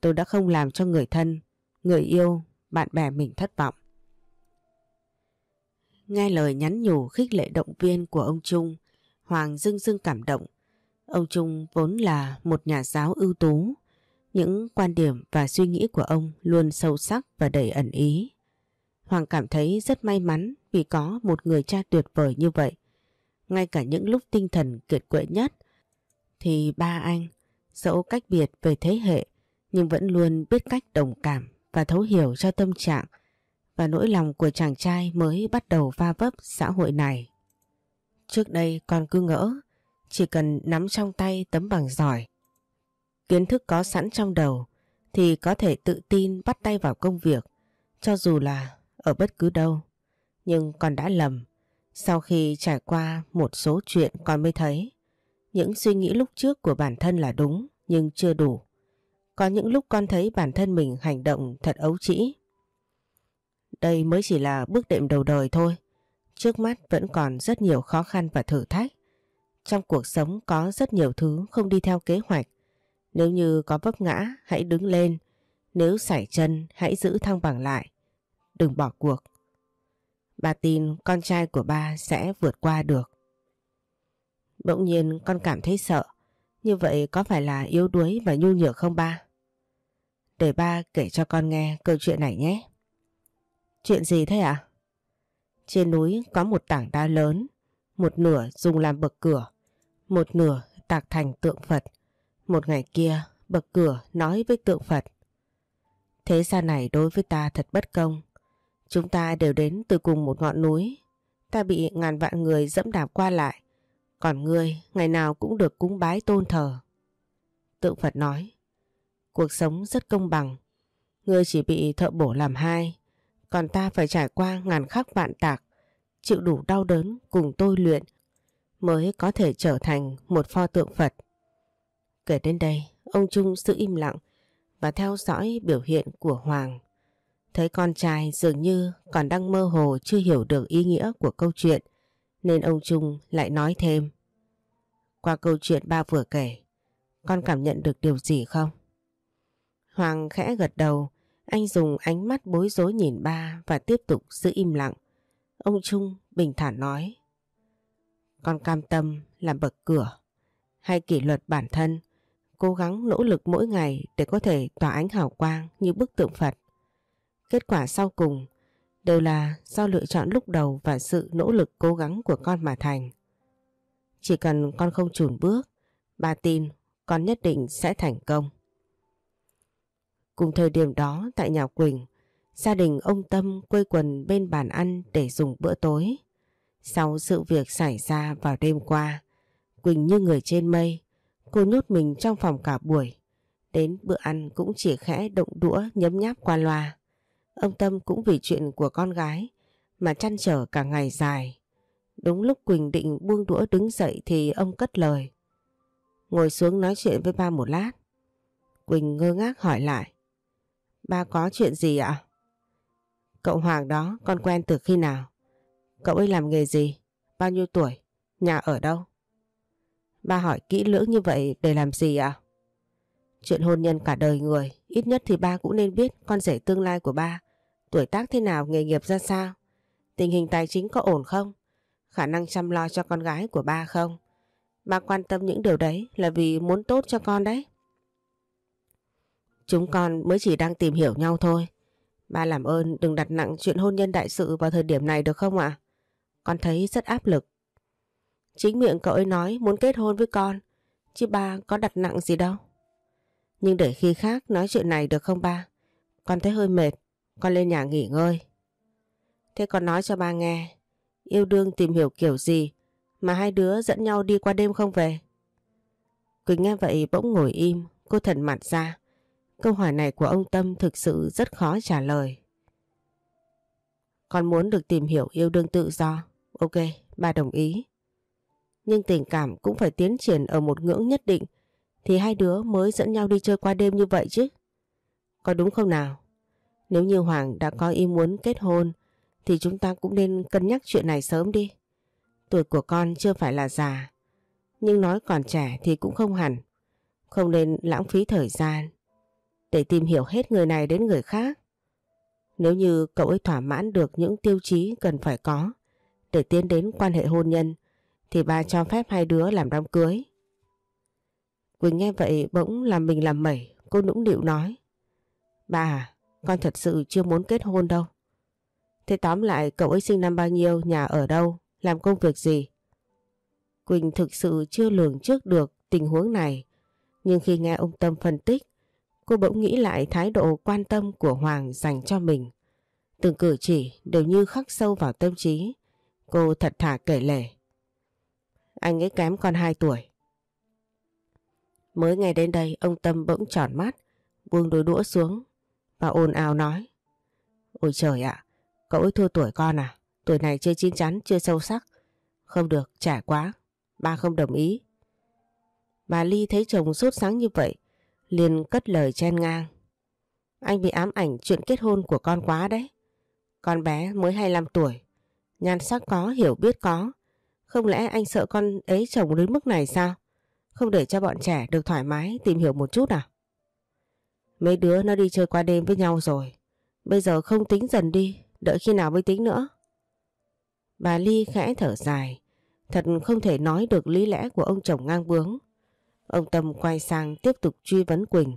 Tôi đã không làm cho người thân, người yêu, bạn bè mình thất vọng. Nghe lời nhắn nhủ khích lệ động viên của ông Trung, Hoàng dưng dưng cảm động. Ông Trung vốn là một nhà giáo ưu tú. Những quan điểm và suy nghĩ của ông luôn sâu sắc và đầy ẩn ý. Hoàng cảm thấy rất may mắn vì có một người cha tuyệt vời như vậy. Ngay cả những lúc tinh thần kiệt quệ nhất, thì ba anh, dẫu cách biệt về thế hệ, nhưng vẫn luôn biết cách đồng cảm và thấu hiểu cho tâm trạng và nỗi lòng của chàng trai mới bắt đầu va vấp xã hội này. Trước đây con cứ ngỡ, chỉ cần nắm trong tay tấm bằng giỏi, kiến thức có sẵn trong đầu thì có thể tự tin bắt tay vào công việc, cho dù là ở bất cứ đâu. Nhưng con đã lầm. Sau khi trải qua một số chuyện con mới thấy những suy nghĩ lúc trước của bản thân là đúng nhưng chưa đủ. Có những lúc con thấy bản thân mình hành động thật ấu trĩ. Đây mới chỉ là bước đệm đầu đời thôi. Trước mắt vẫn còn rất nhiều khó khăn và thử thách. Trong cuộc sống có rất nhiều thứ không đi theo kế hoạch. Nếu như có vấp ngã, hãy đứng lên. Nếu sải chân, hãy giữ thăng bằng lại. Đừng bỏ cuộc. Bà tin con trai của ba sẽ vượt qua được. Bỗng nhiên con cảm thấy sợ. Như vậy có phải là yếu đuối và nhu nhược không ba? Để ba kể cho con nghe câu chuyện này nhé. Chuyện gì thế ạ? À? Trên núi có một tảng đá lớn, một nửa dùng làm bậc cửa, một nửa tạc thành tượng Phật. Một ngày kia, bậc cửa nói với tượng Phật. Thế gian này đối với ta thật bất công. Chúng ta đều đến từ cùng một ngọn núi. Ta bị ngàn vạn người dẫm đạp qua lại. Còn ngươi ngày nào cũng được cúng bái tôn thờ. Tượng Phật nói. Cuộc sống rất công bằng. Ngươi chỉ bị thợ bổ làm hai. Còn ta phải trải qua ngàn khắc vạn tạc. Chịu đủ đau đớn cùng tôi luyện. Mới có thể trở thành một pho tượng Phật. Kể đến đây, ông Trung giữ im lặng và theo dõi biểu hiện của Hoàng. Thấy con trai dường như còn đang mơ hồ chưa hiểu được ý nghĩa của câu chuyện, nên ông Trung lại nói thêm. Qua câu chuyện ba vừa kể, con cảm nhận được điều gì không? Hoàng khẽ gật đầu, anh dùng ánh mắt bối rối nhìn ba và tiếp tục giữ im lặng. Ông Trung bình thản nói. Con cam tâm làm bậc cửa, hay kỷ luật bản thân, cố gắng nỗ lực mỗi ngày để có thể tỏa ánh hào quang như bức tượng Phật. Kết quả sau cùng đều là do lựa chọn lúc đầu và sự nỗ lực cố gắng của con mà thành. Chỉ cần con không chùn bước, bà tin con nhất định sẽ thành công. Cùng thời điểm đó tại nhà Quỳnh, gia đình ông Tâm quây quần bên bàn ăn để dùng bữa tối. Sau sự việc xảy ra vào đêm qua, Quỳnh như người trên mây, cô nhốt mình trong phòng cả buổi. Đến bữa ăn cũng chỉ khẽ động đũa nhấm nháp qua loa. Ông Tâm cũng vì chuyện của con gái mà chăn trở cả ngày dài. Đúng lúc Quỳnh định buông đũa đứng dậy thì ông cất lời. Ngồi xuống nói chuyện với ba một lát. Quỳnh ngơ ngác hỏi lại. Ba có chuyện gì ạ? Cậu Hoàng đó con quen từ khi nào? Cậu ấy làm nghề gì? Bao nhiêu tuổi? Nhà ở đâu? Ba hỏi kỹ lưỡng như vậy để làm gì ạ? Chuyện hôn nhân cả đời người, ít nhất thì ba cũng nên biết con rể tương lai của ba Tuổi tác thế nào, nghề nghiệp ra sao? Tình hình tài chính có ổn không? Khả năng chăm lo cho con gái của ba không? Ba quan tâm những điều đấy là vì muốn tốt cho con đấy. Chúng con mới chỉ đang tìm hiểu nhau thôi. Ba làm ơn đừng đặt nặng chuyện hôn nhân đại sự vào thời điểm này được không ạ? Con thấy rất áp lực. Chính miệng cậu ấy nói muốn kết hôn với con, chứ ba có đặt nặng gì đâu. Nhưng để khi khác nói chuyện này được không ba? Con thấy hơi mệt. Con lên nhà nghỉ ngơi. Thế con nói cho ba nghe, yêu đương tìm hiểu kiểu gì mà hai đứa dẫn nhau đi qua đêm không về? Quỳnh nghe vậy bỗng ngồi im, cô thần mặt ra. Câu hỏi này của ông Tâm thực sự rất khó trả lời. Con muốn được tìm hiểu yêu đương tự do. Ok, ba đồng ý. Nhưng tình cảm cũng phải tiến triển ở một ngưỡng nhất định thì hai đứa mới dẫn nhau đi chơi qua đêm như vậy chứ. Có đúng không nào? Nếu như Hoàng đã có ý muốn kết hôn thì chúng ta cũng nên cân nhắc chuyện này sớm đi. Tuổi của con chưa phải là già, nhưng nói còn trẻ thì cũng không hẳn. Không nên lãng phí thời gian để tìm hiểu hết người này đến người khác. Nếu như cậu ấy thỏa mãn được những tiêu chí cần phải có để tiến đến quan hệ hôn nhân thì ba cho phép hai đứa làm đám cưới. Quỳnh nghe vậy bỗng làm mình làm mẩy, cô nũng điệu nói. Ba à, con thật sự chưa muốn kết hôn đâu. Thế tóm lại cậu ấy sinh năm bao nhiêu, nhà ở đâu, làm công việc gì? Quỳnh thực sự chưa lường trước được tình huống này. Nhưng khi nghe ông Tâm phân tích, cô bỗng nghĩ lại thái độ quan tâm của Hoàng dành cho mình. Từng cử chỉ đều như khắc sâu vào tâm trí. Cô thật thà kể lể. Anh ấy kém con 2 tuổi. Mới nghe đến đây ông Tâm bỗng tròn mắt, buông đôi đũa xuống và ồn ào nói. Ôi trời ạ, cậu ấy thua tuổi con à? Tuổi này chưa chín chắn, chưa sâu sắc. Không được, trẻ quá. Ba không đồng ý. Bà Ly thấy chồng sốt sáng như vậy, liền cất lời chen ngang. Anh bị ám ảnh chuyện kết hôn của con quá đấy. Con bé mới 25 tuổi, nhan sắc có, hiểu biết có. Không lẽ anh sợ con ấy chồng đến mức này sao? Không để cho bọn trẻ được thoải mái tìm hiểu một chút à? Mấy đứa nó đi chơi qua đêm với nhau rồi. Bây giờ không tính dần đi, đợi khi nào mới tính nữa. Bà Ly khẽ thở dài, thật không thể nói được lý lẽ của ông chồng ngang bướng. Ông Tâm quay sang tiếp tục truy vấn Quỳnh.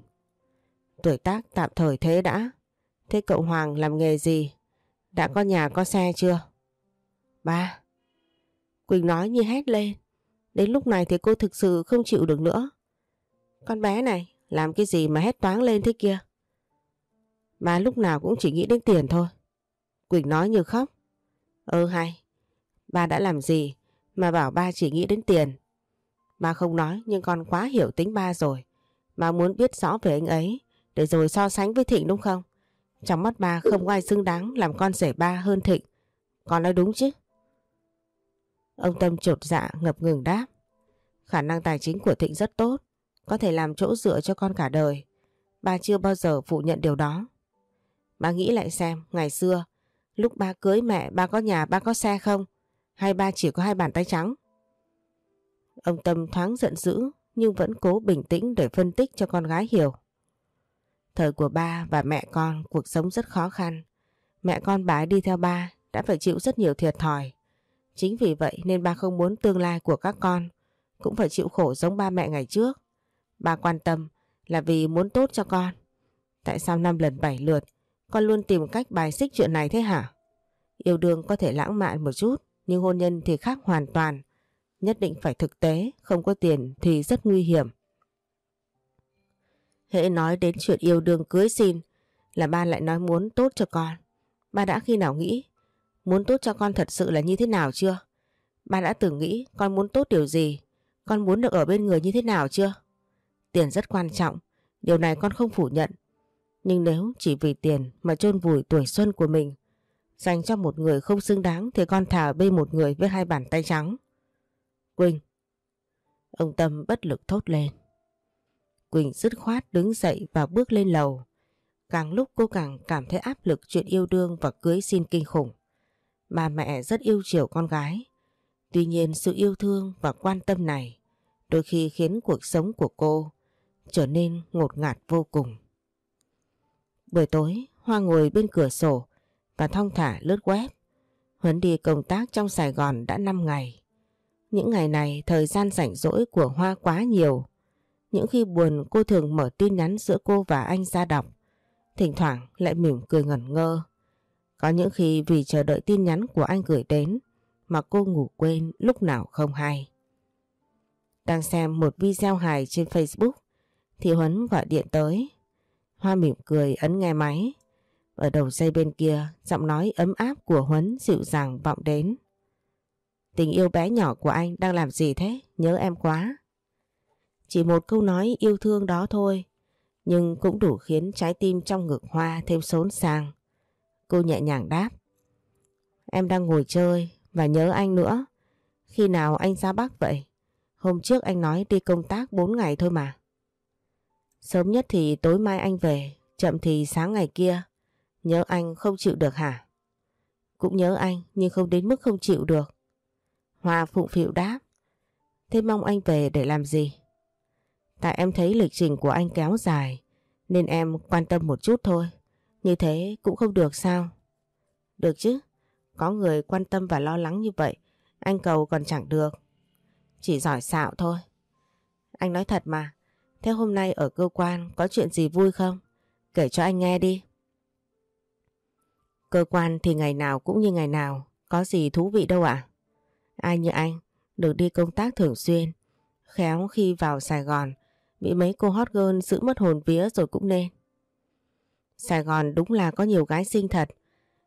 Tuổi tác tạm thời thế đã. Thế cậu Hoàng làm nghề gì? Đã có nhà có xe chưa? Ba. Quỳnh nói như hét lên. Đến lúc này thì cô thực sự không chịu được nữa. Con bé này làm cái gì mà hét toáng lên thế kia? Ba lúc nào cũng chỉ nghĩ đến tiền thôi. Quỳnh nói như khóc. ơ hay, ba đã làm gì mà bảo ba chỉ nghĩ đến tiền. Ba không nói nhưng con quá hiểu tính ba rồi. Ba muốn biết rõ về anh ấy để rồi so sánh với Thịnh đúng không? Trong mắt ba không ai xứng đáng làm con rể ba hơn Thịnh. Con nói đúng chứ? Ông Tâm trột dạ ngập ngừng đáp. Khả năng tài chính của Thịnh rất tốt, có thể làm chỗ dựa cho con cả đời. Ba chưa bao giờ phủ nhận điều đó. Ba nghĩ lại xem, ngày xưa, lúc ba cưới mẹ, ba có nhà, ba có xe không? Hay ba chỉ có hai bàn tay trắng? Ông Tâm thoáng giận dữ, nhưng vẫn cố bình tĩnh để phân tích cho con gái hiểu. Thời của ba và mẹ con cuộc sống rất khó khăn. Mẹ con bà đi theo ba đã phải chịu rất nhiều thiệt thòi. Chính vì vậy nên ba không muốn tương lai của các con cũng phải chịu khổ giống ba mẹ ngày trước. Ba quan tâm là vì muốn tốt cho con. Tại sao năm lần bảy lượt con luôn tìm cách bài xích chuyện này thế hả? Yêu đương có thể lãng mạn một chút nhưng hôn nhân thì khác hoàn toàn. Nhất định phải thực tế, không có tiền thì rất nguy hiểm. Hễ nói đến chuyện yêu đương cưới xin là ba lại nói muốn tốt cho con. Ba đã khi nào nghĩ muốn tốt cho con thật sự là như thế nào chưa? Ba đã từng nghĩ con muốn tốt điều gì? Con muốn được ở bên người như thế nào chưa? Tiền rất quan trọng, điều này con không phủ nhận. Nhưng nếu chỉ vì tiền mà chôn vùi tuổi xuân của mình dành cho một người không xứng đáng thì con thả bê một người với hai bàn tay trắng. Quỳnh. Ông Tâm bất lực thốt lên. Quỳnh dứt khoát đứng dậy và bước lên lầu. Càng lúc cô càng cảm thấy áp lực chuyện yêu đương và cưới xin kinh khủng. Bà mẹ rất yêu chiều con gái. Tuy nhiên sự yêu thương và quan tâm này đôi khi khiến cuộc sống của cô trở nên ngột ngạt vô cùng. Buổi tối, Hoa ngồi bên cửa sổ và thong thả lướt web. Huấn đi công tác trong Sài Gòn đã 5 ngày. Những ngày này thời gian rảnh rỗi của Hoa quá nhiều. Những khi buồn cô thường mở tin nhắn giữa cô và anh ra đọc. Thỉnh thoảng lại mỉm cười ngẩn ngơ. Có những khi vì chờ đợi tin nhắn của anh gửi đến mà cô ngủ quên lúc nào không hay. Đang xem một video hài trên Facebook thì Huấn gọi điện tới. Hoa mỉm cười ấn nghe máy. Ở đầu dây bên kia giọng nói ấm áp của Huấn dịu dàng vọng đến. Tình yêu bé nhỏ của anh đang làm gì thế? Nhớ em quá. Chỉ một câu nói yêu thương đó thôi, nhưng cũng đủ khiến trái tim trong ngực Hoa thêm xốn sàng Cô nhẹ nhàng đáp. Em đang ngồi chơi và nhớ anh nữa. Khi nào anh ra Bắc vậy? Hôm trước anh nói đi công tác 4 ngày thôi mà. Sớm nhất thì tối mai anh về, chậm thì sáng ngày kia. Nhớ anh không chịu được hả? Cũng nhớ anh nhưng không đến mức không chịu được. Hoa phụng phịu đáp. Thế mong anh về để làm gì? Tại em thấy lịch trình của anh kéo dài nên em quan tâm một chút thôi. Như thế cũng không được sao? Được chứ. Có người quan tâm và lo lắng như vậy anh cầu còn chẳng được. Chỉ giỏi xạo thôi. Anh nói thật mà. Thế hôm nay ở cơ quan có chuyện gì vui không? Kể cho anh nghe đi. Cơ quan thì ngày nào cũng như ngày nào. Có gì thú vị đâu ạ? Ai như anh, được đi công tác thường xuyên. Khéo khi vào Sài Gòn, bị mấy cô hot girl giữ mất hồn vía rồi cũng nên. Sài Gòn đúng là có nhiều gái xinh thật.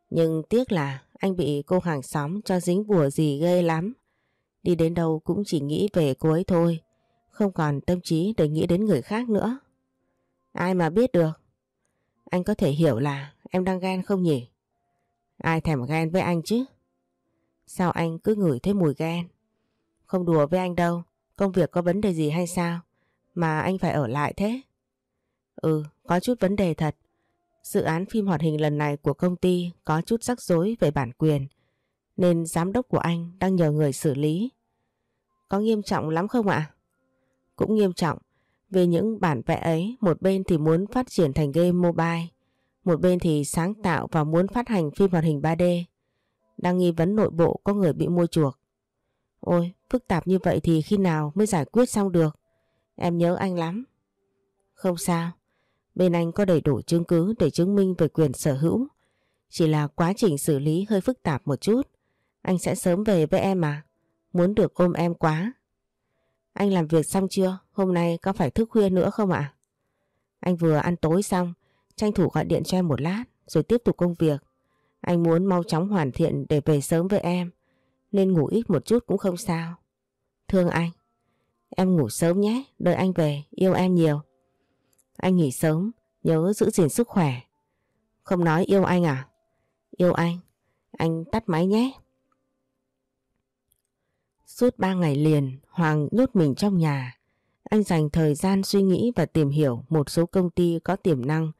Nhưng tiếc là anh bị cô hàng xóm cho dính bùa gì ghê lắm. Đi đến đâu cũng chỉ nghĩ về cô ấy thôi. Không còn tâm trí để nghĩ đến người khác nữa. Ai mà biết được. Anh có thể hiểu là em đang ghen không nhỉ? Ai thèm ghen với anh chứ? Sao anh cứ ngửi thấy mùi ghen? Không đùa với anh đâu. Công việc có vấn đề gì hay sao? Mà anh phải ở lại thế? Ừ, có chút vấn đề thật. Dự án phim hoạt hình lần này của công ty có chút rắc rối về bản quyền nên giám đốc của anh đang nhờ người xử lý. Có nghiêm trọng lắm không ạ? Cũng nghiêm trọng. về những bản vẽ ấy một bên thì muốn phát triển thành game mobile một bên thì sáng tạo và muốn phát hành phim hoạt hình 3D. Đang nghi vấn nội bộ có người bị mua chuộc. Ôi, phức tạp như vậy thì khi nào mới giải quyết xong được? Em nhớ anh lắm. Không sao, Bên anh có đầy đủ chứng cứ để chứng minh về quyền sở hữu. Chỉ là quá trình xử lý hơi phức tạp một chút. Anh sẽ sớm về với em mà. Muốn được ôm em quá. Anh làm việc xong chưa? Hôm nay có phải thức khuya nữa không ạ? Anh vừa ăn tối xong, tranh thủ gọi điện cho em một lát rồi tiếp tục công việc. Anh muốn mau chóng hoàn thiện để về sớm với em, nên ngủ ít một chút cũng không sao. Thương anh, em ngủ sớm nhé, đợi anh về, yêu em nhiều. Anh nghỉ sớm, nhớ giữ gìn sức khỏe. Không nói yêu anh à? Yêu anh, anh tắt máy nhé. Suốt ba ngày liền, Hoàng nhốt mình trong nhà. Anh dành thời gian suy nghĩ và tìm hiểu một số công ty có tiềm năng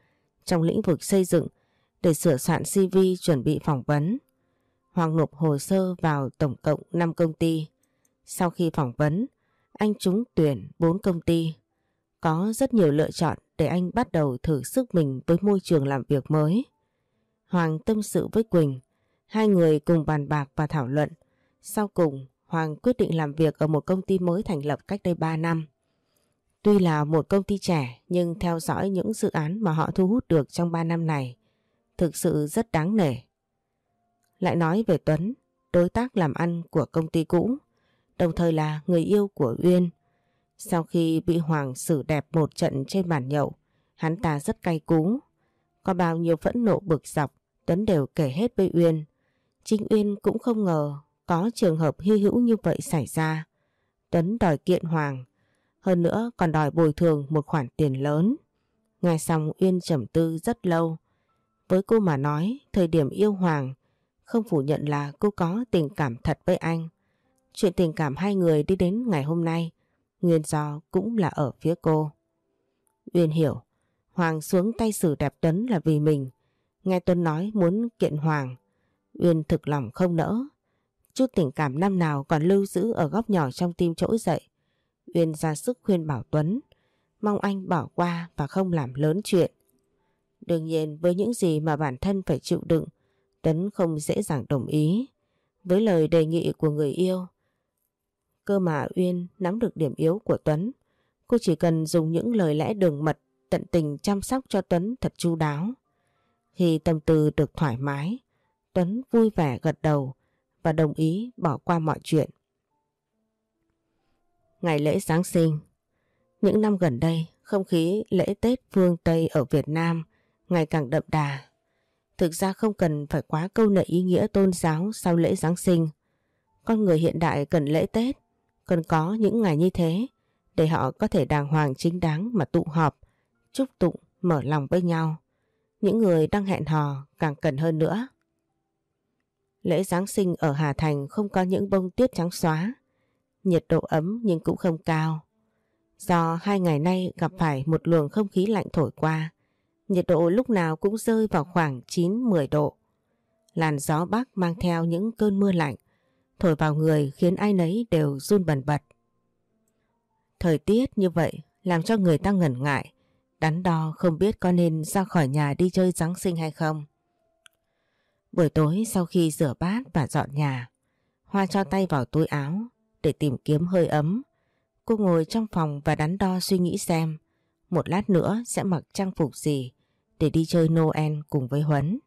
trong lĩnh vực xây dựng để sửa soạn CV chuẩn bị phỏng vấn. Hoàng nộp hồ sơ vào tổng cộng 5 công ty. Sau khi phỏng vấn, anh trúng tuyển 4 công ty. Có rất nhiều lựa chọn để anh bắt đầu thử sức mình với môi trường làm việc mới. Hoàng tâm sự với Quỳnh, hai người cùng bàn bạc và thảo luận. Sau cùng, Hoàng quyết định làm việc ở một công ty mới thành lập cách đây 3 năm. Tuy là một công ty trẻ nhưng theo dõi những dự án mà họ thu hút được trong 3 năm này thực sự rất đáng nể. Lại nói về Tuấn, đối tác làm ăn của công ty cũ, đồng thời là người yêu của Uyên. Sau khi bị Hoàng xử đẹp một trận trên bàn nhậu, hắn ta rất cay cú. Có bao nhiêu phẫn nộ bực dọc, Tuấn đều kể hết với Uyên. Chính Uyên cũng không ngờ có trường hợp hy hữu như vậy xảy ra. Tuấn đòi kiện Hoàng, hơn nữa còn đòi bồi thường một khoản tiền lớn. Nghe xong Uyên trầm tư rất lâu. Với cô mà nói, thời điểm yêu Hoàng, không phủ nhận là cô có tình cảm thật với anh. Chuyện tình cảm hai người đi đến ngày hôm nay, nguyên do cũng là ở phía cô. Uyên hiểu, Hoàng xuống tay xử đẹp Tuấn là vì mình. Nghe Tuấn nói muốn kiện Hoàng, Uyên thực lòng không nỡ. Chút tình cảm năm nào còn lưu giữ ở góc nhỏ trong tim trỗi dậy. Uyên ra sức khuyên bảo Tuấn, mong anh bỏ qua và không làm lớn chuyện. Đương nhiên với những gì mà bản thân phải chịu đựng, Tuấn không dễ dàng đồng ý. Với lời đề nghị của người yêu, Cơ mà Uyên nắm được điểm yếu của Tuấn. Cô chỉ cần dùng những lời lẽ đường mật tận tình chăm sóc cho Tuấn thật chu đáo. Khi tâm tư được thoải mái, Tuấn vui vẻ gật đầu và đồng ý bỏ qua mọi chuyện. Ngày lễ Giáng sinh Những năm gần đây, không khí lễ Tết phương Tây ở Việt Nam ngày càng đậm đà. Thực ra không cần phải quá câu nệ ý nghĩa tôn giáo sau lễ Giáng sinh. Con người hiện đại cần lễ Tết cần có những ngày như thế để họ có thể đàng hoàng chính đáng mà tụ họp, chúc tụng, mở lòng với nhau. Những người đang hẹn hò càng cần hơn nữa. Lễ Giáng sinh ở Hà Thành không có những bông tuyết trắng xóa. Nhiệt độ ấm nhưng cũng không cao. Do hai ngày nay gặp phải một luồng không khí lạnh thổi qua, nhiệt độ lúc nào cũng rơi vào khoảng 9-10 độ. Làn gió bắc mang theo những cơn mưa lạnh, thổi vào người khiến ai nấy đều run bần bật. Thời tiết như vậy làm cho người ta ngẩn ngại, đắn đo không biết có nên ra khỏi nhà đi chơi Giáng sinh hay không. Buổi tối sau khi rửa bát và dọn nhà, Hoa cho tay vào túi áo để tìm kiếm hơi ấm. Cô ngồi trong phòng và đắn đo suy nghĩ xem một lát nữa sẽ mặc trang phục gì để đi chơi Noel cùng với Huấn.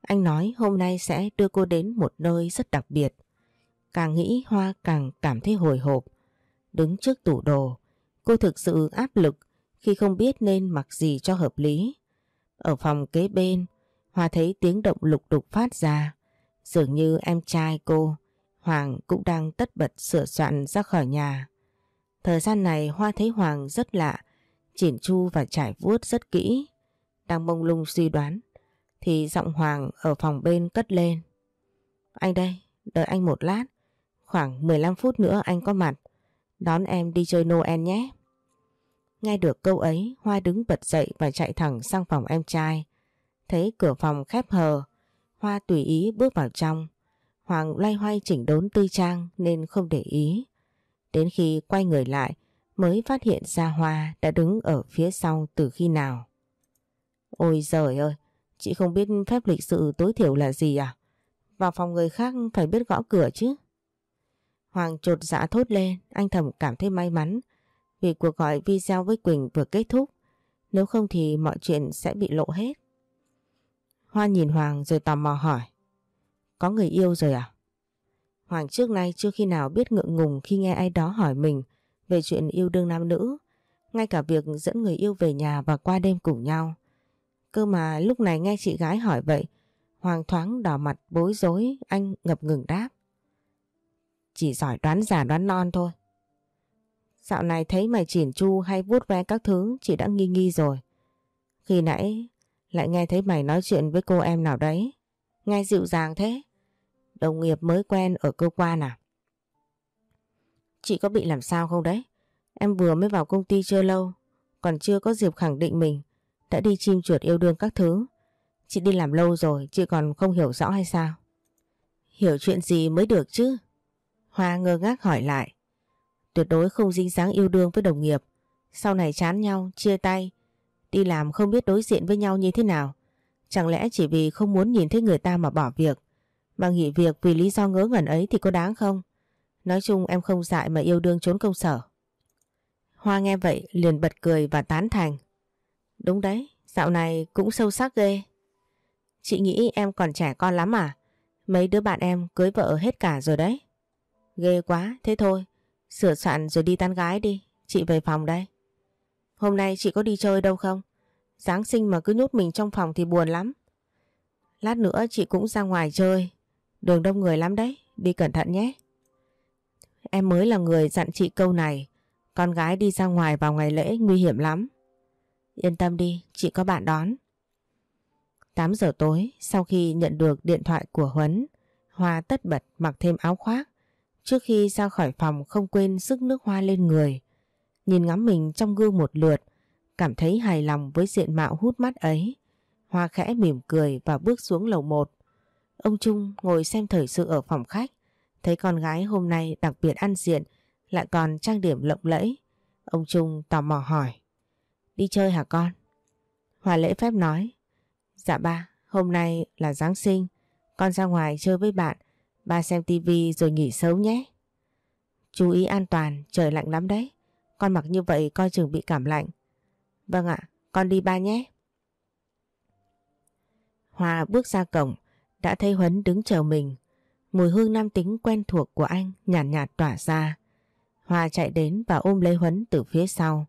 Anh nói hôm nay sẽ đưa cô đến một nơi rất đặc biệt. Càng nghĩ Hoa càng cảm thấy hồi hộp. Đứng trước tủ đồ, cô thực sự áp lực khi không biết nên mặc gì cho hợp lý. Ở phòng kế bên, Hoa thấy tiếng động lục đục phát ra. Dường như em trai cô, Hoàng cũng đang tất bật sửa soạn ra khỏi nhà. Thời gian này Hoa thấy Hoàng rất lạ, chỉn chu và trải vuốt rất kỹ. Đang mông lung suy đoán, thì giọng Hoàng ở phòng bên cất lên. Anh đây, đợi anh một lát, khoảng 15 phút nữa anh có mặt, đón em đi chơi Noel nhé. Nghe được câu ấy, Hoa đứng bật dậy và chạy thẳng sang phòng em trai. Thấy cửa phòng khép hờ, Hoa tùy ý bước vào trong. Hoàng loay hoay chỉnh đốn tư trang nên không để ý. Đến khi quay người lại mới phát hiện ra Hoa đã đứng ở phía sau từ khi nào. Ôi giời ơi, chị không biết phép lịch sự tối thiểu là gì à? Vào phòng người khác phải biết gõ cửa chứ. Hoàng trột dạ thốt lên, anh thầm cảm thấy may mắn vì cuộc gọi video với Quỳnh vừa kết thúc. Nếu không thì mọi chuyện sẽ bị lộ hết. Hoa nhìn Hoàng rồi tò mò hỏi. Có người yêu rồi à? Hoàng trước nay chưa khi nào biết ngượng ngùng khi nghe ai đó hỏi mình về chuyện yêu đương nam nữ. Ngay cả việc dẫn người yêu về nhà và qua đêm cùng nhau. Cơ mà lúc này nghe chị gái hỏi vậy, Hoàng thoáng đỏ mặt bối rối, anh ngập ngừng đáp. Chỉ giỏi đoán giả đoán non thôi. Dạo này thấy mày chỉn chu hay vuốt ve các thứ chị đã nghi nghi rồi. Khi nãy lại nghe thấy mày nói chuyện với cô em nào đấy. Nghe dịu dàng thế. Đồng nghiệp mới quen ở cơ quan à? Chị có bị làm sao không đấy? Em vừa mới vào công ty chưa lâu, còn chưa có dịp khẳng định mình, đã đi chim chuột yêu đương các thứ. Chị đi làm lâu rồi, chị còn không hiểu rõ hay sao? Hiểu chuyện gì mới được chứ? Hoa ngơ ngác hỏi lại. Tuyệt đối không dính dáng yêu đương với đồng nghiệp. Sau này chán nhau, chia tay, đi làm không biết đối diện với nhau như thế nào. Chẳng lẽ chỉ vì không muốn nhìn thấy người ta mà bỏ việc, mà nghỉ việc vì lý do ngớ ngẩn ấy thì có đáng không? Nói chung em không dại mà yêu đương trốn công sở. Hoa nghe vậy liền bật cười và tán thành. Đúng đấy, dạo này cũng sâu sắc ghê. Chị nghĩ em còn trẻ con lắm à? Mấy đứa bạn em cưới vợ hết cả rồi đấy. Ghê quá, thế thôi. Sửa soạn rồi đi tán gái đi, chị về phòng đây. Hôm nay chị có đi chơi đâu không? Giáng sinh mà cứ nhốt mình trong phòng thì buồn lắm. Lát nữa chị cũng ra ngoài chơi. Đường đông người lắm đấy, đi cẩn thận nhé. Em mới là người dặn chị câu này. Con gái đi ra ngoài vào ngày lễ nguy hiểm lắm. Yên tâm đi, chị có bạn đón. 8 giờ tối, sau khi nhận được điện thoại của Huấn, Hoa tất bật mặc thêm áo khoác. Trước khi ra khỏi phòng không quên sức nước hoa lên người. Nhìn ngắm mình trong gương một lượt, cảm thấy hài lòng với diện mạo hút mắt ấy. Hoa khẽ mỉm cười và bước xuống lầu một. Ông Trung ngồi xem thời sự ở phòng khách, thấy con gái hôm nay đặc biệt ăn diện, lại còn trang điểm lộng lẫy. Ông Trung tò mò hỏi, đi chơi hả con? Hoa lễ phép nói, dạ ba, hôm nay là Giáng sinh, con ra ngoài chơi với bạn, ba xem tivi rồi nghỉ sớm nhé. Chú ý an toàn, trời lạnh lắm đấy, con mặc như vậy coi chừng bị cảm lạnh. Vâng ạ, con đi ba nhé. Hòa bước ra cổng, đã thấy Huấn đứng chờ mình. Mùi hương nam tính quen thuộc của anh nhàn nhạt, nhạt tỏa ra. Hòa chạy đến và ôm lấy Huấn từ phía sau.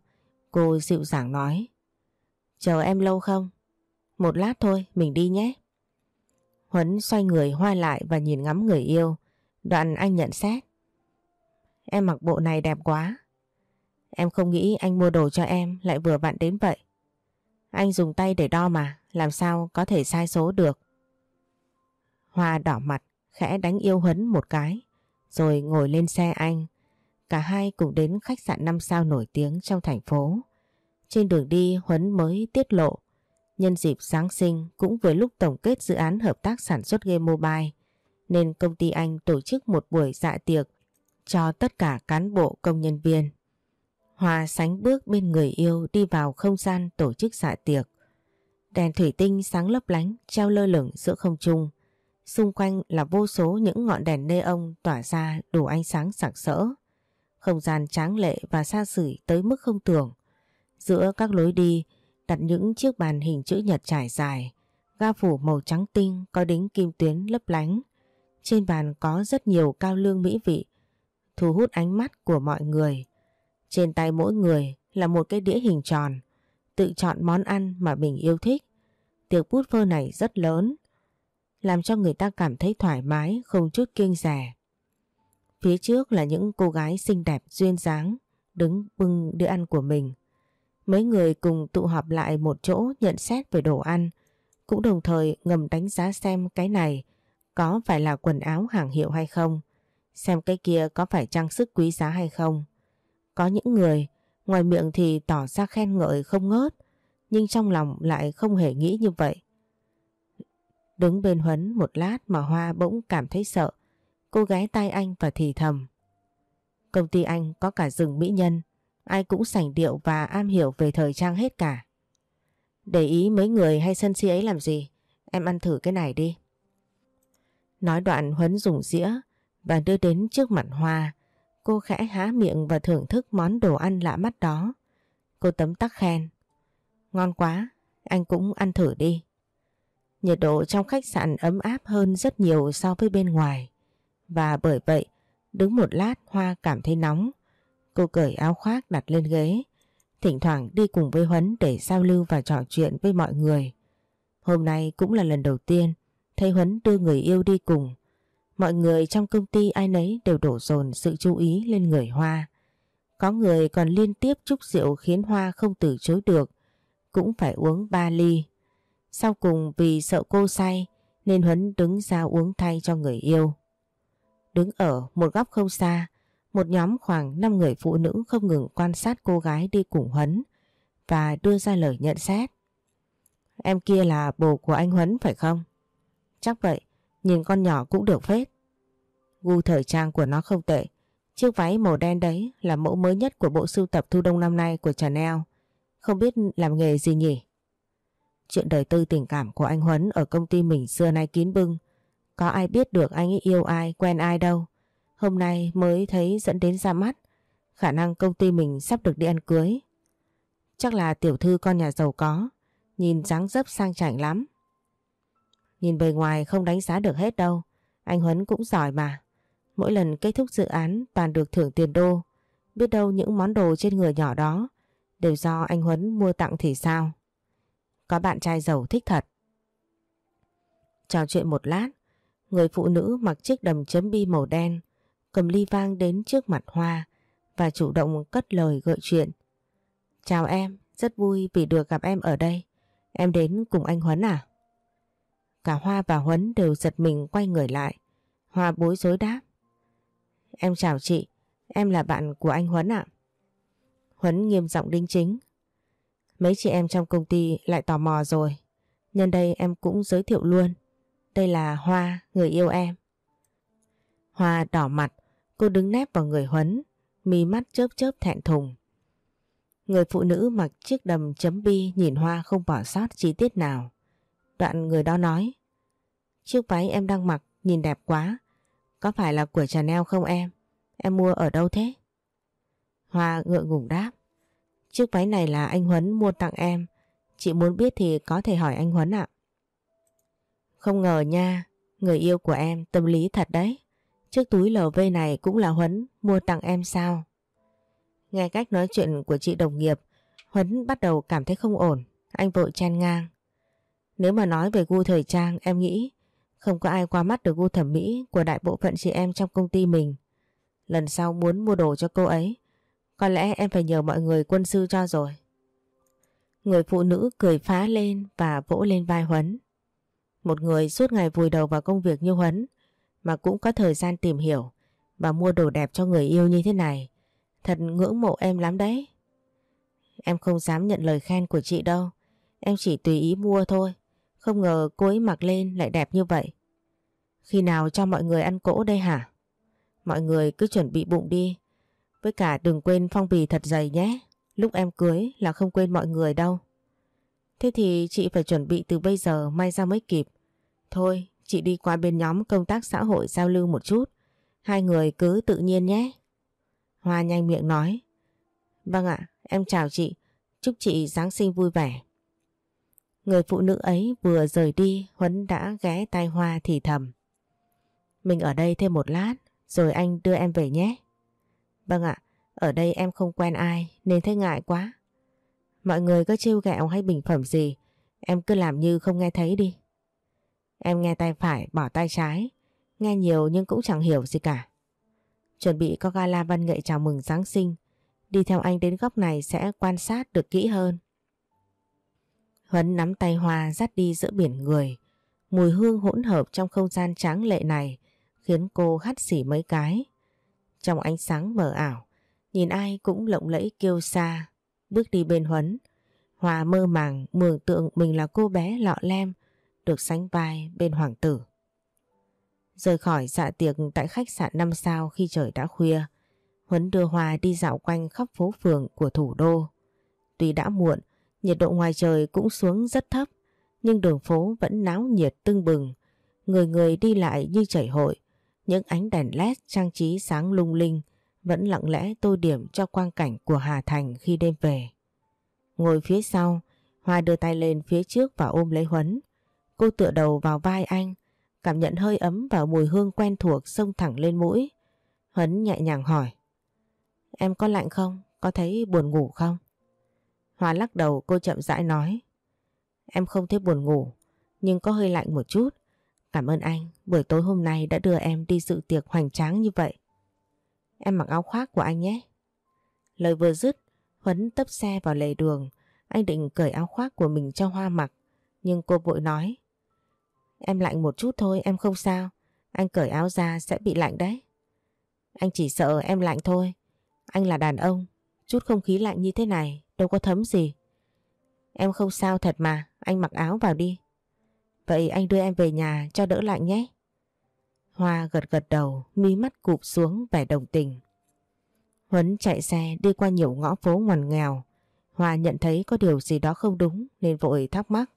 Cô dịu dàng nói. Chờ em lâu không? Một lát thôi, mình đi nhé. Huấn xoay người hoa lại và nhìn ngắm người yêu. Đoạn anh nhận xét. Em mặc bộ này đẹp quá. Em không nghĩ anh mua đồ cho em lại vừa vặn đến vậy. Anh dùng tay để đo mà, làm sao có thể sai số được. Hoa đỏ mặt, khẽ đánh yêu Huấn một cái, rồi ngồi lên xe anh. cả hai cùng đến khách sạn 5 sao nổi tiếng trong thành phố. Trên đường đi Huấn mới tiết lộ, nhân dịp Giáng sinh cũng vừa lúc tổng kết dự án hợp tác sản xuất game mobile, nên công ty anh tổ chức một buổi dạ tiệc cho tất cả cán bộ công nhân viên. Hòa sánh bước bên người yêu đi vào không gian tổ chức dạ tiệc. Đèn thủy tinh sáng lấp lánh treo lơ lửng giữa không trung. Xung quanh là vô số những ngọn đèn nê ông tỏa ra đủ ánh sáng sặc sỡ. Không gian tráng lệ và xa xỉ tới mức không tưởng. Giữa các lối đi đặt những chiếc bàn hình chữ nhật trải dài, ga phủ màu trắng tinh có đính kim tuyến lấp lánh. Trên bàn có rất nhiều cao lương mỹ vị, thu hút ánh mắt của mọi người. Trên tay mỗi người là một cái đĩa hình tròn, tự chọn món ăn mà mình yêu thích. Tiệc bút phơ này rất lớn, làm cho người ta cảm thấy thoải mái, không chút kiêng rẻ. Phía trước là những cô gái xinh đẹp duyên dáng, đứng bưng đĩa ăn của mình. Mấy người cùng tụ họp lại một chỗ nhận xét về đồ ăn, cũng đồng thời ngầm đánh giá xem cái này có phải là quần áo hàng hiệu hay không, xem cái kia có phải trang sức quý giá hay không. Có những người ngoài miệng thì tỏ ra khen ngợi không ngớt, nhưng trong lòng lại không hề nghĩ như vậy. Đứng bên Huấn một lát mà Hoa bỗng cảm thấy sợ, cô gái tay anh và thì thầm. Công ty anh có cả rừng mỹ nhân, ai cũng sành điệu và am hiểu về thời trang hết cả. Để ý mấy người hay sân si ấy làm gì, em ăn thử cái này đi. Nói đoạn Huấn dùng dĩa và đưa đến trước mặt Hoa. Cô khẽ há miệng và thưởng thức món đồ ăn lạ mắt đó. Cô tấm tắc khen. Ngon quá, anh cũng ăn thử đi. Nhiệt độ trong khách sạn ấm áp hơn rất nhiều so với bên ngoài. Và bởi vậy, đứng một lát Hoa cảm thấy nóng. Cô cởi áo khoác đặt lên ghế. Thỉnh thoảng đi cùng với Huấn để giao lưu và trò chuyện với mọi người. Hôm nay cũng là lần đầu tiên thấy Huấn đưa người yêu đi cùng. Mọi người trong công ty ai nấy đều đổ dồn sự chú ý lên người Hoa. Có người còn liên tiếp chúc rượu khiến Hoa không từ chối được, cũng phải uống ba ly. Sau cùng vì sợ cô say nên Huấn đứng ra uống thay cho người yêu. Đứng ở một góc không xa, một nhóm khoảng 5 người phụ nữ không ngừng quan sát cô gái đi cùng Huấn và đưa ra lời nhận xét. Em kia là bồ của anh Huấn phải không? Chắc vậy, nhìn con nhỏ cũng được phết. Gu thời trang của nó không tệ. Chiếc váy màu đen đấy là mẫu mới nhất của bộ sưu tập thu đông năm nay của Chanel. Không biết làm nghề gì nhỉ? Chuyện đời tư tình cảm của anh Huấn ở công ty mình xưa nay kín bưng. Có ai biết được anh ấy yêu ai, quen ai đâu. Hôm nay mới thấy dẫn đến ra mắt. Khả năng công ty mình sắp được đi ăn cưới. Chắc là tiểu thư con nhà giàu có. Nhìn dáng dấp sang chảnh lắm. Nhìn bề ngoài không đánh giá được hết đâu. Anh Huấn cũng giỏi mà. Mỗi lần kết thúc dự án toàn được thưởng tiền đô. Biết đâu những món đồ trên người nhỏ đó đều do anh Huấn mua tặng thì sao? Có bạn trai giàu thích thật. Trò chuyện một lát, người phụ nữ mặc chiếc đầm chấm bi màu đen cầm ly vang đến trước mặt Hoa và chủ động cất lời gợi chuyện. Chào em, rất vui vì được gặp em ở đây. Em đến cùng anh Huấn à? Cả Hoa và Huấn đều giật mình quay người lại. Hoa bối rối đáp. Em chào chị, em là bạn của anh Huấn ạ. Huấn nghiêm giọng đính chính. Mấy chị em trong công ty lại tò mò rồi. Nhân đây em cũng giới thiệu luôn. Đây là Hoa, người yêu em. Hoa đỏ mặt, cô đứng nép vào người Huấn, mi mắt chớp chớp thẹn thùng. Người phụ nữ mặc chiếc đầm chấm bi nhìn Hoa không bỏ sót chi tiết nào. Đoạn người đó nói. Chiếc váy em đang mặc nhìn đẹp quá. Có phải là của Chanel không em? Em mua ở đâu thế? Hoa ngượng ngùng đáp. Chiếc váy này là anh Huấn mua tặng em. Chị muốn biết thì có thể hỏi anh Huấn ạ. Không ngờ nha, Người yêu của em tâm lý thật đấy. Chiếc túi LV này cũng là Huấn mua tặng em sao? Nghe cách nói chuyện của chị đồng nghiệp, Huấn bắt đầu cảm thấy không ổn. Anh vội chen ngang nếu mà nói về gu thời trang em nghĩ không có ai qua mắt được gu thẩm mỹ của đại bộ phận chị em trong công ty mình. Lần sau muốn mua đồ cho cô ấy, có lẽ em phải nhờ mọi người quân sư cho rồi. Người phụ nữ cười phá lên và vỗ lên vai Huấn. Một người suốt ngày vùi đầu vào công việc như Huấn mà cũng có thời gian tìm hiểu và mua đồ đẹp cho người yêu như thế này Thật ngưỡng mộ em lắm đấy. Em không dám nhận lời khen của chị đâu. Em chỉ tùy ý mua thôi. Không ngờ cô ấy mặc lên lại đẹp như vậy. Khi nào cho mọi người ăn cỗ đây hả? Mọi người cứ chuẩn bị bụng đi. Với cả đừng quên phong bì thật dày nhé. Lúc em cưới là không quên mọi người đâu. Thế thì chị phải chuẩn bị từ bây giờ may ra mới kịp. Thôi, chị đi qua bên nhóm công tác xã hội giao lưu một chút. Hai người cứ tự nhiên nhé. Hoa nhanh miệng nói. Vâng ạ, em chào chị. Chúc chị Giáng sinh vui vẻ. Người phụ nữ ấy vừa rời đi Huấn đã ghé tai Hoa thì thầm. Mình ở đây thêm một lát rồi anh đưa em về nhé. Vâng ạ, ở đây em không quen ai nên thấy ngại quá. Mọi người có trêu ghẹo hay bình phẩm gì em cứ làm như không nghe thấy đi. Em nghe tay phải bỏ tay trái nghe nhiều nhưng cũng chẳng hiểu gì cả. Chuẩn bị có gala văn nghệ chào mừng Giáng sinh đi theo anh đến góc này sẽ quan sát được kỹ hơn. Huấn nắm tay Hoa dắt đi giữa biển người. Mùi hương hỗn hợp trong không gian tráng lệ này khiến cô hắt xỉ mấy cái. Trong ánh sáng mờ ảo, nhìn ai cũng lộng lẫy kêu xa. Bước đi bên Huấn, Hoa mơ màng mường tượng mình là cô bé lọ lem được sánh vai bên hoàng tử. Rời khỏi dạ tiệc tại khách sạn 5 sao khi trời đã khuya, Huấn đưa Hoa đi dạo quanh khắp phố phường của thủ đô. Tuy đã muộn, nhiệt độ ngoài trời cũng xuống rất thấp, nhưng đường phố vẫn náo nhiệt tưng bừng. Người người đi lại như chảy hội, những ánh đèn led trang trí sáng lung linh vẫn lặng lẽ tô điểm cho quang cảnh của Hà Thành khi đêm về. Ngồi phía sau, Hoa đưa tay lên phía trước và ôm lấy Huấn. Cô tựa đầu vào vai anh, cảm nhận hơi ấm và mùi hương quen thuộc xông thẳng lên mũi. Huấn nhẹ nhàng hỏi. Em có lạnh không? Có thấy buồn ngủ không? Hoa lắc đầu cô chậm rãi nói. Em không thấy buồn ngủ, nhưng có hơi lạnh một chút. Cảm ơn anh, buổi tối hôm nay đã đưa em đi dự tiệc hoành tráng như vậy. Em mặc áo khoác của anh nhé. Lời vừa dứt, Huấn tấp xe vào lề đường. Anh định cởi áo khoác của mình cho Hoa mặc, nhưng cô vội nói. Em lạnh một chút thôi, em không sao. Anh cởi áo ra sẽ bị lạnh đấy. Anh chỉ sợ em lạnh thôi. Anh là đàn ông, chút không khí lạnh như thế này đâu có thấm gì. Em không sao thật mà, anh mặc áo vào đi. Vậy anh đưa em về nhà cho đỡ lạnh nhé. Hoa gật gật đầu, mí mắt cụp xuống vẻ đồng tình. Huấn chạy xe đi qua nhiều ngõ phố ngoằn nghèo. Hoa nhận thấy có điều gì đó không đúng nên vội thắc mắc.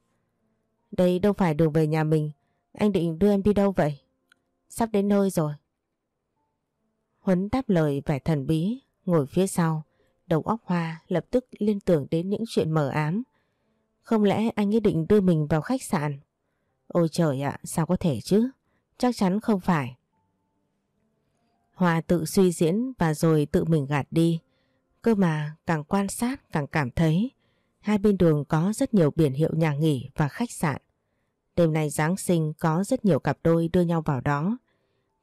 Đây đâu phải đường về nhà mình, anh định đưa em đi đâu vậy? Sắp đến nơi rồi. Huấn đáp lời vẻ thần bí, ngồi phía sau. Đầu óc Hoa lập tức liên tưởng đến những chuyện mờ ám. Không lẽ anh ấy định đưa mình vào khách sạn? Ôi trời ạ, sao có thể chứ? Chắc chắn không phải. Hoa tự suy diễn và rồi tự mình gạt đi. Cơ mà càng quan sát càng cảm thấy hai bên đường có rất nhiều biển hiệu nhà nghỉ và khách sạn. Đêm nay Giáng sinh có rất nhiều cặp đôi đưa nhau vào đó.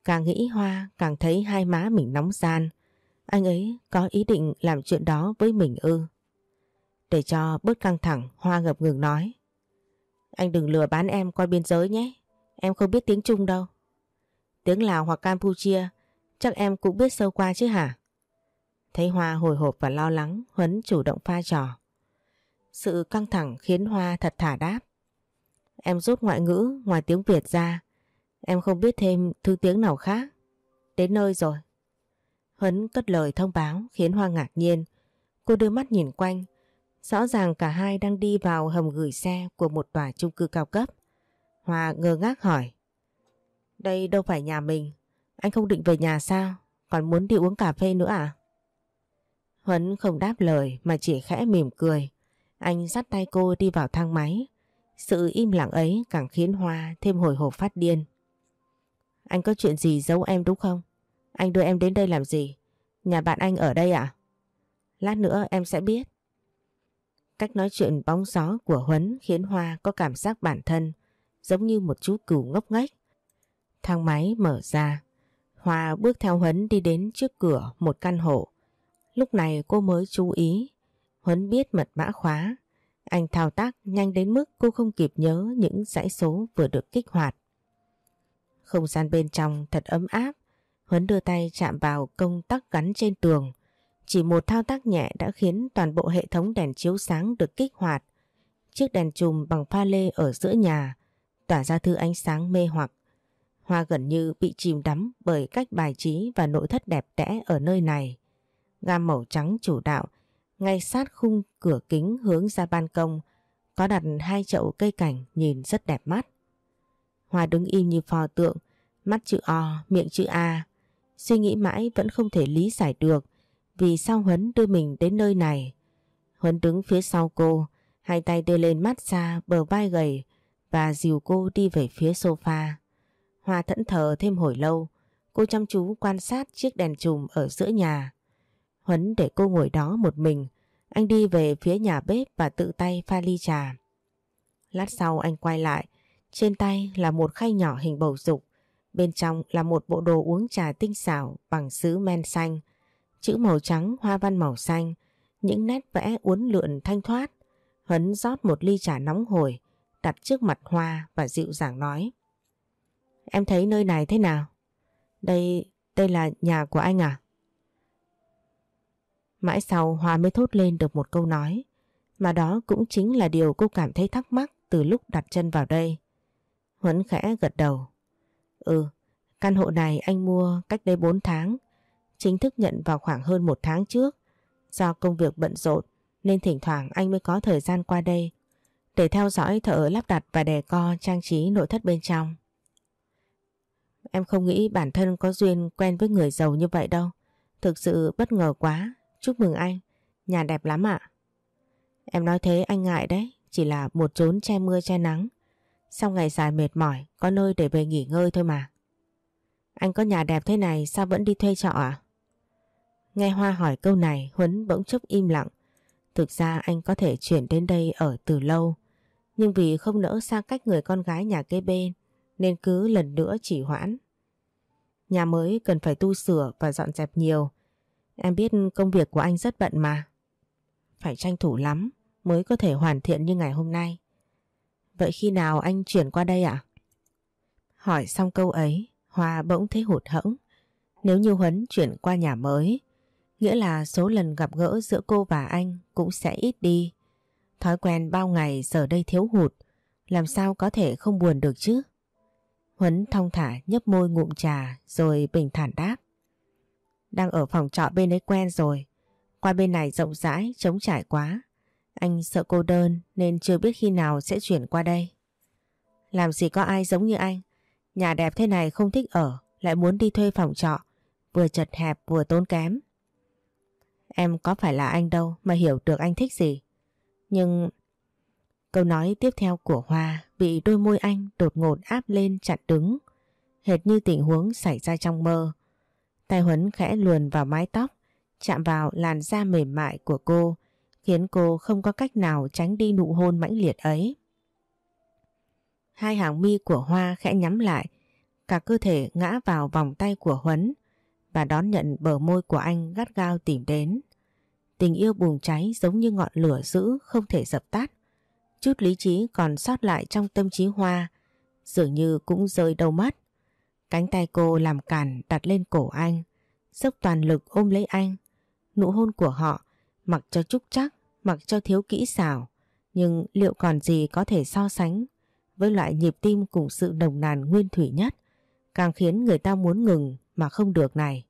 Càng nghĩ Hoa càng thấy hai má mình nóng gian. Anh ấy có ý định làm chuyện đó với mình ư. Để cho bớt căng thẳng, Hoa ngập ngừng nói. Anh đừng lừa bán em qua biên giới nhé. Em không biết tiếng Trung đâu. Tiếng Lào hoặc Campuchia chắc em cũng biết sâu qua chứ hả? Thấy Hoa hồi hộp và lo lắng, Huấn chủ động pha trò. Sự căng thẳng khiến Hoa thật thả đáp. Em rút ngoại ngữ ngoài tiếng Việt ra. Em không biết thêm thứ tiếng nào khác. Đến nơi rồi. Huấn cất lời thông báo khiến Hoa ngạc nhiên. Cô đưa mắt nhìn quanh. Rõ ràng cả hai đang đi vào hầm gửi xe của một tòa chung cư cao cấp. Hoa ngơ ngác hỏi. Đây đâu phải nhà mình. Anh không định về nhà sao? Còn muốn đi uống cà phê nữa à? Huấn không đáp lời mà chỉ khẽ mỉm cười. Anh dắt tay cô đi vào thang máy. Sự im lặng ấy càng khiến Hoa thêm hồi hộp phát điên. Anh có chuyện gì giấu em đúng không? Anh đưa em đến đây làm gì? Nhà bạn anh ở đây à? Lát nữa em sẽ biết. Cách nói chuyện bóng gió của Huấn khiến Hoa có cảm giác bản thân giống như một chú cừu ngốc nghếch. Thang máy mở ra. Hoa bước theo Huấn đi đến trước cửa một căn hộ. Lúc này cô mới chú ý. Huấn biết mật mã khóa. Anh thao tác nhanh đến mức cô không kịp nhớ những dãy số vừa được kích hoạt. Không gian bên trong thật ấm áp Huấn đưa tay chạm vào công tắc gắn trên tường. Chỉ một thao tác nhẹ đã khiến toàn bộ hệ thống đèn chiếu sáng được kích hoạt. Chiếc đèn chùm bằng pha lê ở giữa nhà tỏa ra thứ ánh sáng mê hoặc. Hoa gần như bị chìm đắm bởi cách bài trí và nội thất đẹp đẽ ở nơi này. Gam màu trắng chủ đạo, ngay sát khung cửa kính hướng ra ban công, có đặt hai chậu cây cảnh nhìn rất đẹp mắt. Hoa đứng im như pho tượng, mắt chữ O, miệng chữ A. Suy nghĩ mãi vẫn không thể lý giải được vì sao Huấn đưa mình đến nơi này. Huấn đứng phía sau cô, hai tay đưa lên mắt xa bờ vai gầy và dìu cô đi về phía sofa. Hoa thẫn thờ thêm hồi lâu, cô chăm chú quan sát chiếc đèn chùm ở giữa nhà. Huấn để cô ngồi đó một mình, anh đi về phía nhà bếp và tự tay pha ly trà. Lát sau anh quay lại, trên tay là một khay nhỏ hình bầu dục, bên trong là một bộ đồ uống trà tinh xảo bằng sứ men xanh, chữ màu trắng hoa văn màu xanh, những nét vẽ uốn lượn thanh thoát. Huấn rót một ly trà nóng hổi, đặt trước mặt Hoa và dịu dàng nói. Em thấy nơi này thế nào? Đây, đây là nhà của anh à? Mãi sau Hoa mới thốt lên được một câu nói, mà đó cũng chính là điều cô cảm thấy thắc mắc từ lúc đặt chân vào đây. Huấn khẽ gật đầu. Ừ, căn hộ này anh mua cách đây 4 tháng, chính thức nhận vào khoảng hơn một tháng trước. Do công việc bận rộn nên thỉnh thoảng anh mới có thời gian qua đây để theo dõi thợ lắp đặt và đề co trang trí nội thất bên trong. Em không nghĩ bản thân có duyên quen với người giàu như vậy đâu. Thực sự bất ngờ quá. Chúc mừng anh. Nhà đẹp lắm ạ. Em nói thế anh ngại đấy. Chỉ là một chốn che mưa che nắng. Sau ngày dài mệt mỏi, có nơi để về nghỉ ngơi thôi mà. Anh có nhà đẹp thế này, sao vẫn đi thuê trọ à? Nghe Hoa hỏi câu này, Huấn bỗng chốc im lặng. Thực ra anh có thể chuyển đến đây ở từ lâu. Nhưng vì không nỡ xa cách người con gái nhà kế bên, nên cứ lần nữa chỉ hoãn. Nhà mới cần phải tu sửa và dọn dẹp nhiều. Em biết công việc của anh rất bận mà. Phải tranh thủ lắm mới có thể hoàn thiện như ngày hôm nay. Vậy khi nào anh chuyển qua đây ạ? Hỏi xong câu ấy, Hoa bỗng thấy hụt hẫng. Nếu như Huấn chuyển qua nhà mới, nghĩa là số lần gặp gỡ giữa cô và anh cũng sẽ ít đi. Thói quen bao ngày giờ đây thiếu hụt, làm sao có thể không buồn được chứ? Huấn thong thả nhấp môi ngụm trà rồi bình thản đáp. Đang ở phòng trọ bên ấy quen rồi, qua bên này rộng rãi, trống trải quá. Anh sợ cô đơn nên chưa biết khi nào sẽ chuyển qua đây. Làm gì có ai giống như anh, nhà đẹp thế này không thích ở, lại muốn đi thuê phòng trọ, vừa chật hẹp vừa tốn kém. Em có phải là anh đâu mà hiểu được anh thích gì. Nhưng câu nói tiếp theo của Hoa bị đôi môi anh đột ngột áp lên chặn đứng. Hệt như tình huống xảy ra trong mơ. Tay Huấn khẽ luồn vào mái tóc, chạm vào làn da mềm mại của cô, khiến cô không có cách nào tránh đi nụ hôn mãnh liệt ấy. Hai hàng mi của Hoa khẽ nhắm lại, cả cơ thể ngã vào vòng tay của Huấn và đón nhận bờ môi của anh gắt gao tìm đến. Tình yêu bùng cháy giống như ngọn lửa dữ không thể dập tắt. Chút lý trí còn sót lại trong tâm trí Hoa dường như cũng rơi đâu mất. Cánh tay cô làm cản đặt lên cổ anh, dốc toàn lực ôm lấy anh. Nụ hôn của họ mặc cho trúc chắc, mặc cho thiếu kỹ xảo, nhưng liệu còn gì có thể so sánh với loại nhịp tim cùng sự nồng nàn nguyên thủy nhất, càng khiến người ta muốn ngừng mà không được này.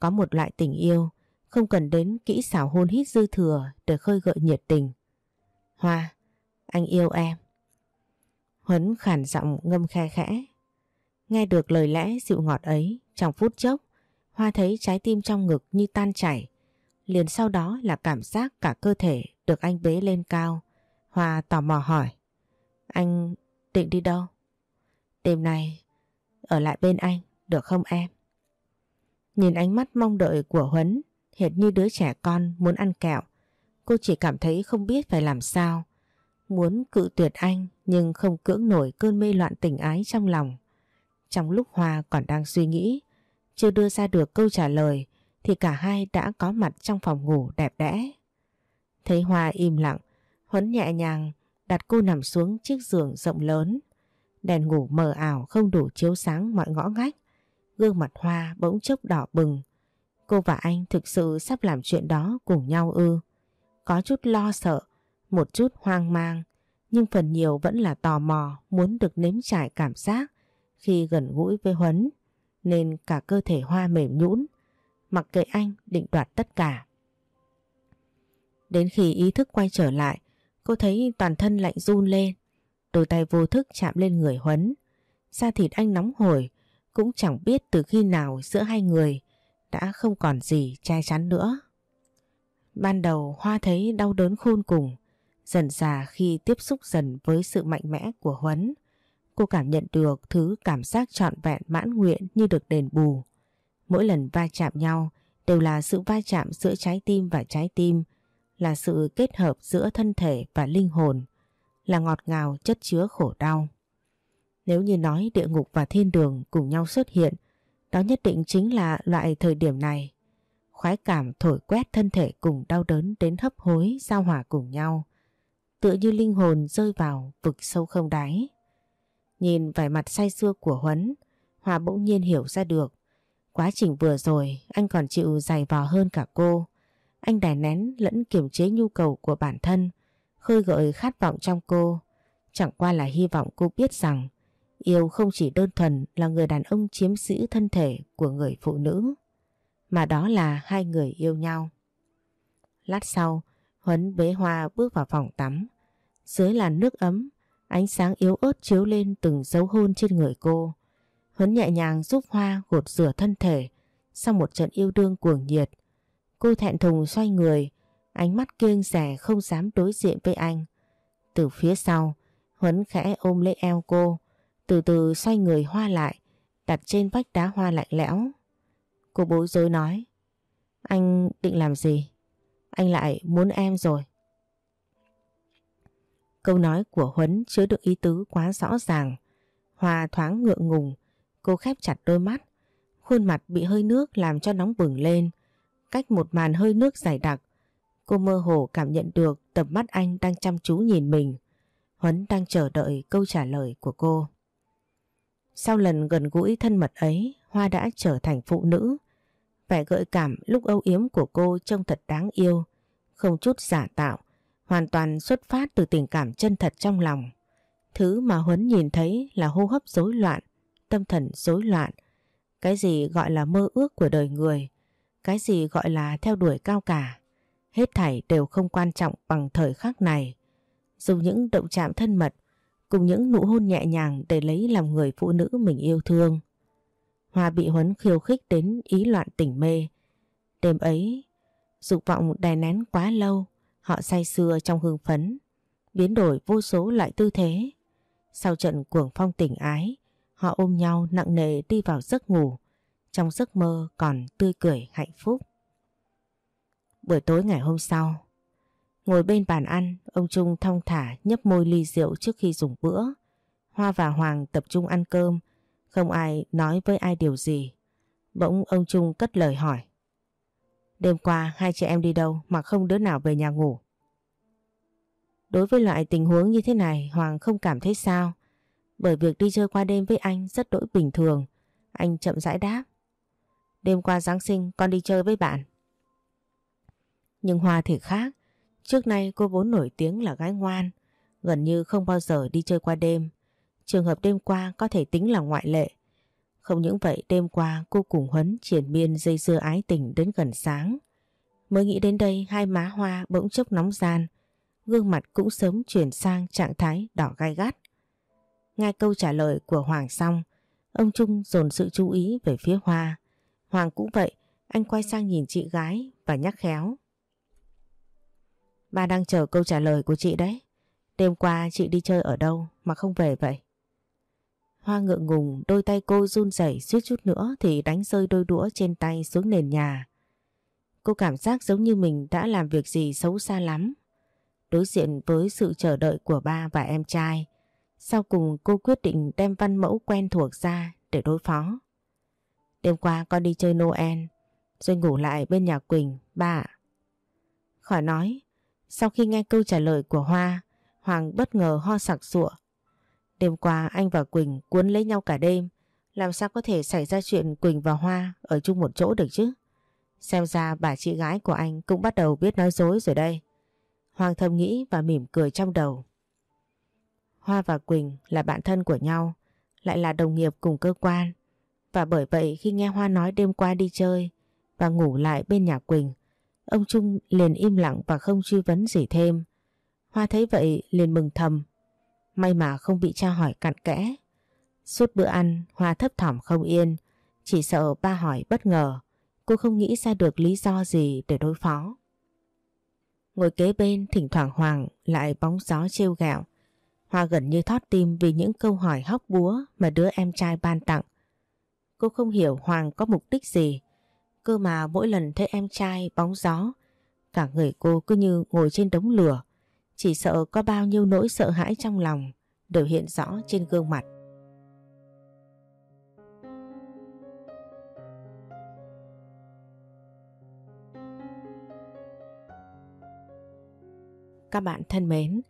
Có một loại tình yêu không cần đến kỹ xảo hôn hít dư thừa để khơi gợi nhiệt tình. Hoa, anh yêu em. Huấn khản giọng ngâm khe khẽ. Nghe được lời lẽ dịu ngọt ấy, trong phút chốc, Hoa thấy trái tim trong ngực như tan chảy. Liền sau đó là cảm giác cả cơ thể được anh bế lên cao. Hòa tò mò hỏi. Anh định đi đâu? Đêm nay, ở lại bên anh, được không em? Nhìn ánh mắt mong đợi của Huấn, hệt như đứa trẻ con muốn ăn kẹo. Cô chỉ cảm thấy không biết phải làm sao. Muốn cự tuyệt anh nhưng không cưỡng nổi cơn mê loạn tình ái trong lòng. Trong lúc Hoa còn đang suy nghĩ, chưa đưa ra được câu trả lời thì cả hai đã có mặt trong phòng ngủ đẹp đẽ. Thấy Hoa im lặng, Huấn nhẹ nhàng đặt cô nằm xuống chiếc giường rộng lớn. Đèn ngủ mờ ảo không đủ chiếu sáng mọi ngõ ngách. Gương mặt Hoa bỗng chốc đỏ bừng Cô và anh thực sự sắp làm chuyện đó cùng nhau ư. Có chút lo sợ, một chút hoang mang, nhưng phần nhiều vẫn là tò mò muốn được nếm trải cảm giác khi gần gũi với Huấn, nên cả cơ thể Hoa mềm nhũn, mặc kệ anh định đoạt tất cả. Đến khi ý thức quay trở lại, cô thấy toàn thân lạnh run lên, đôi tay vô thức chạm lên người Huấn. Da thịt anh nóng hổi, cũng chẳng biết từ khi nào giữa hai người đã không còn gì che chắn nữa. Ban đầu Hoa thấy đau đớn khôn cùng, dần già khi tiếp xúc dần với sự mạnh mẽ của Huấn, cô cảm nhận được thứ cảm giác trọn vẹn mãn nguyện như được đền bù. Mỗi lần va chạm nhau đều là sự va chạm giữa trái tim và trái tim, là sự kết hợp giữa thân thể và linh hồn, là ngọt ngào chất chứa khổ đau. Nếu như nói địa ngục và thiên đường cùng nhau xuất hiện, đó nhất định chính là loại thời điểm này. Khoái cảm thổi quét thân thể cùng đau đớn đến hấp hối giao hòa cùng nhau. Tựa như linh hồn rơi vào vực sâu không đáy. Nhìn vẻ mặt say xưa của Huấn, Hòa bỗng nhiên hiểu ra được. Quá trình vừa rồi anh còn chịu dày vò hơn cả cô. Anh đè nén lẫn kiềm chế nhu cầu của bản thân, khơi gợi khát vọng trong cô. Chẳng qua là hy vọng cô biết rằng Yêu không chỉ đơn thuần là người đàn ông chiếm giữ thân thể của người phụ nữ, mà đó là hai người yêu nhau. Lát sau, Huấn bế Hoa bước vào phòng tắm. Dưới làn nước ấm, ánh sáng yếu ớt chiếu lên từng dấu hôn trên người cô. Huấn nhẹ nhàng giúp Hoa gột rửa thân thể sau một trận yêu đương cuồng nhiệt. Cô thẹn thùng xoay người, ánh mắt kiêng rẻ không dám đối diện với anh. Từ phía sau, Huấn khẽ ôm lấy eo cô, từ từ xoay người hoa lại, đặt trên vách đá hoa lạnh lẽo. Cô bối rối nói, anh định làm gì? Anh lại muốn em rồi. Câu nói của Huấn chứa được ý tứ quá rõ ràng. Hoa thoáng ngượng ngùng, cô khép chặt đôi mắt. Khuôn mặt bị hơi nước làm cho nóng bừng lên. Cách một màn hơi nước dày đặc, cô mơ hồ cảm nhận được tầm mắt anh đang chăm chú nhìn mình. Huấn đang chờ đợi câu trả lời của cô. Sau lần gần gũi thân mật ấy, Hoa đã trở thành phụ nữ. Vẻ gợi cảm lúc âu yếm của cô trông thật đáng yêu, không chút giả tạo, hoàn toàn xuất phát từ tình cảm chân thật trong lòng. Thứ mà Huấn nhìn thấy là hô hấp rối loạn, tâm thần rối loạn. Cái gì gọi là mơ ước của đời người, cái gì gọi là theo đuổi cao cả. Hết thảy đều không quan trọng bằng thời khắc này. Dùng những động chạm thân mật, cùng những nụ hôn nhẹ nhàng để lấy làm người phụ nữ mình yêu thương. Hoa bị Huấn khiêu khích đến ý loạn tỉnh mê. Đêm ấy, dục vọng đè nén quá lâu, họ say sưa trong hương phấn, biến đổi vô số loại tư thế. Sau trận cuồng phong tỉnh ái, họ ôm nhau nặng nề đi vào giấc ngủ, trong giấc mơ còn tươi cười hạnh phúc. Buổi tối ngày hôm sau, Ngồi bên bàn ăn, ông Trung thong thả nhấp môi ly rượu trước khi dùng bữa. Hoa và Hoàng tập trung ăn cơm, không ai nói với ai điều gì. Bỗng ông Trung cất lời hỏi. Đêm qua hai chị em đi đâu mà không đứa nào về nhà ngủ? Đối với loại tình huống như thế này Hoàng không cảm thấy sao. Bởi việc đi chơi qua đêm với anh rất đỗi bình thường. Anh chậm rãi đáp. Đêm qua Giáng sinh con đi chơi với bạn. Nhưng Hoa thì khác. Trước nay cô vốn nổi tiếng là gái ngoan, gần như không bao giờ đi chơi qua đêm. Trường hợp đêm qua có thể tính là ngoại lệ. Không những vậy đêm qua cô cùng Huấn triển miên dây dưa ái tình đến gần sáng. Mới nghĩ đến đây hai má hoa bỗng chốc nóng gian, gương mặt cũng sớm chuyển sang trạng thái đỏ gai gắt. Nghe câu trả lời của Hoàng xong, ông Trung dồn sự chú ý về phía Hoa. Hoàng cũng vậy, anh quay sang nhìn chị gái và nhắc khéo. Ba đang chờ câu trả lời của chị đấy. Đêm qua chị đi chơi ở đâu mà không về vậy? Hoa ngượng ngùng đôi tay cô run rẩy suýt chút nữa thì đánh rơi đôi đũa trên tay xuống nền nhà. Cô cảm giác giống như mình đã làm việc gì xấu xa lắm. Đối diện với sự chờ đợi của ba và em trai, sau cùng cô quyết định đem văn mẫu quen thuộc ra để đối phó. Đêm qua con đi chơi Noel, rồi ngủ lại bên nhà Quỳnh, ba Khỏi nói, sau khi nghe câu trả lời của Hoa, Hoàng bất ngờ ho sặc sụa. Đêm qua anh và Quỳnh cuốn lấy nhau cả đêm. Làm sao có thể xảy ra chuyện Quỳnh và Hoa ở chung một chỗ được chứ? Xem ra bà chị gái của anh cũng bắt đầu biết nói dối rồi đây. Hoàng thầm nghĩ và mỉm cười trong đầu. Hoa và Quỳnh là bạn thân của nhau, lại là đồng nghiệp cùng cơ quan. Và bởi vậy khi nghe Hoa nói đêm qua đi chơi và ngủ lại bên nhà Quỳnh, ông Trung liền im lặng và không truy vấn gì thêm. Hoa thấy vậy liền mừng thầm. May mà không bị tra hỏi cặn kẽ. Suốt bữa ăn, Hoa thấp thỏm không yên, chỉ sợ ba hỏi bất ngờ. Cô không nghĩ ra được lý do gì để đối phó. Ngồi kế bên thỉnh thoảng Hoàng lại bóng gió trêu gạo. Hoa gần như thót tim vì những câu hỏi hóc búa mà đứa em trai ban tặng. Cô không hiểu Hoàng có mục đích gì. Cơ mà mỗi lần thấy em trai bóng gió, cả người cô cứ như ngồi trên đống lửa. Chỉ sợ có bao nhiêu nỗi sợ hãi trong lòng đều hiện rõ trên gương mặt. Các bạn thân mến,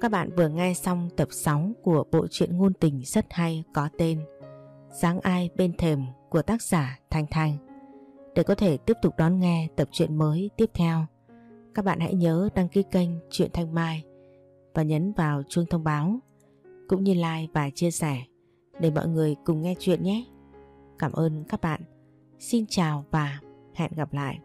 các bạn vừa nghe xong tập 6 của bộ truyện ngôn tình rất hay có tên Giáng ai bên thềm của tác giả Thanh Thanh. Để có thể tiếp tục đón nghe tập truyện mới tiếp theo, các bạn hãy nhớ đăng ký kênh Truyện Thanh Mai và nhấn vào chuông thông báo cũng như like và chia sẻ để mọi người cùng nghe chuyện nhé. Cảm ơn các bạn. Xin chào và hẹn gặp lại.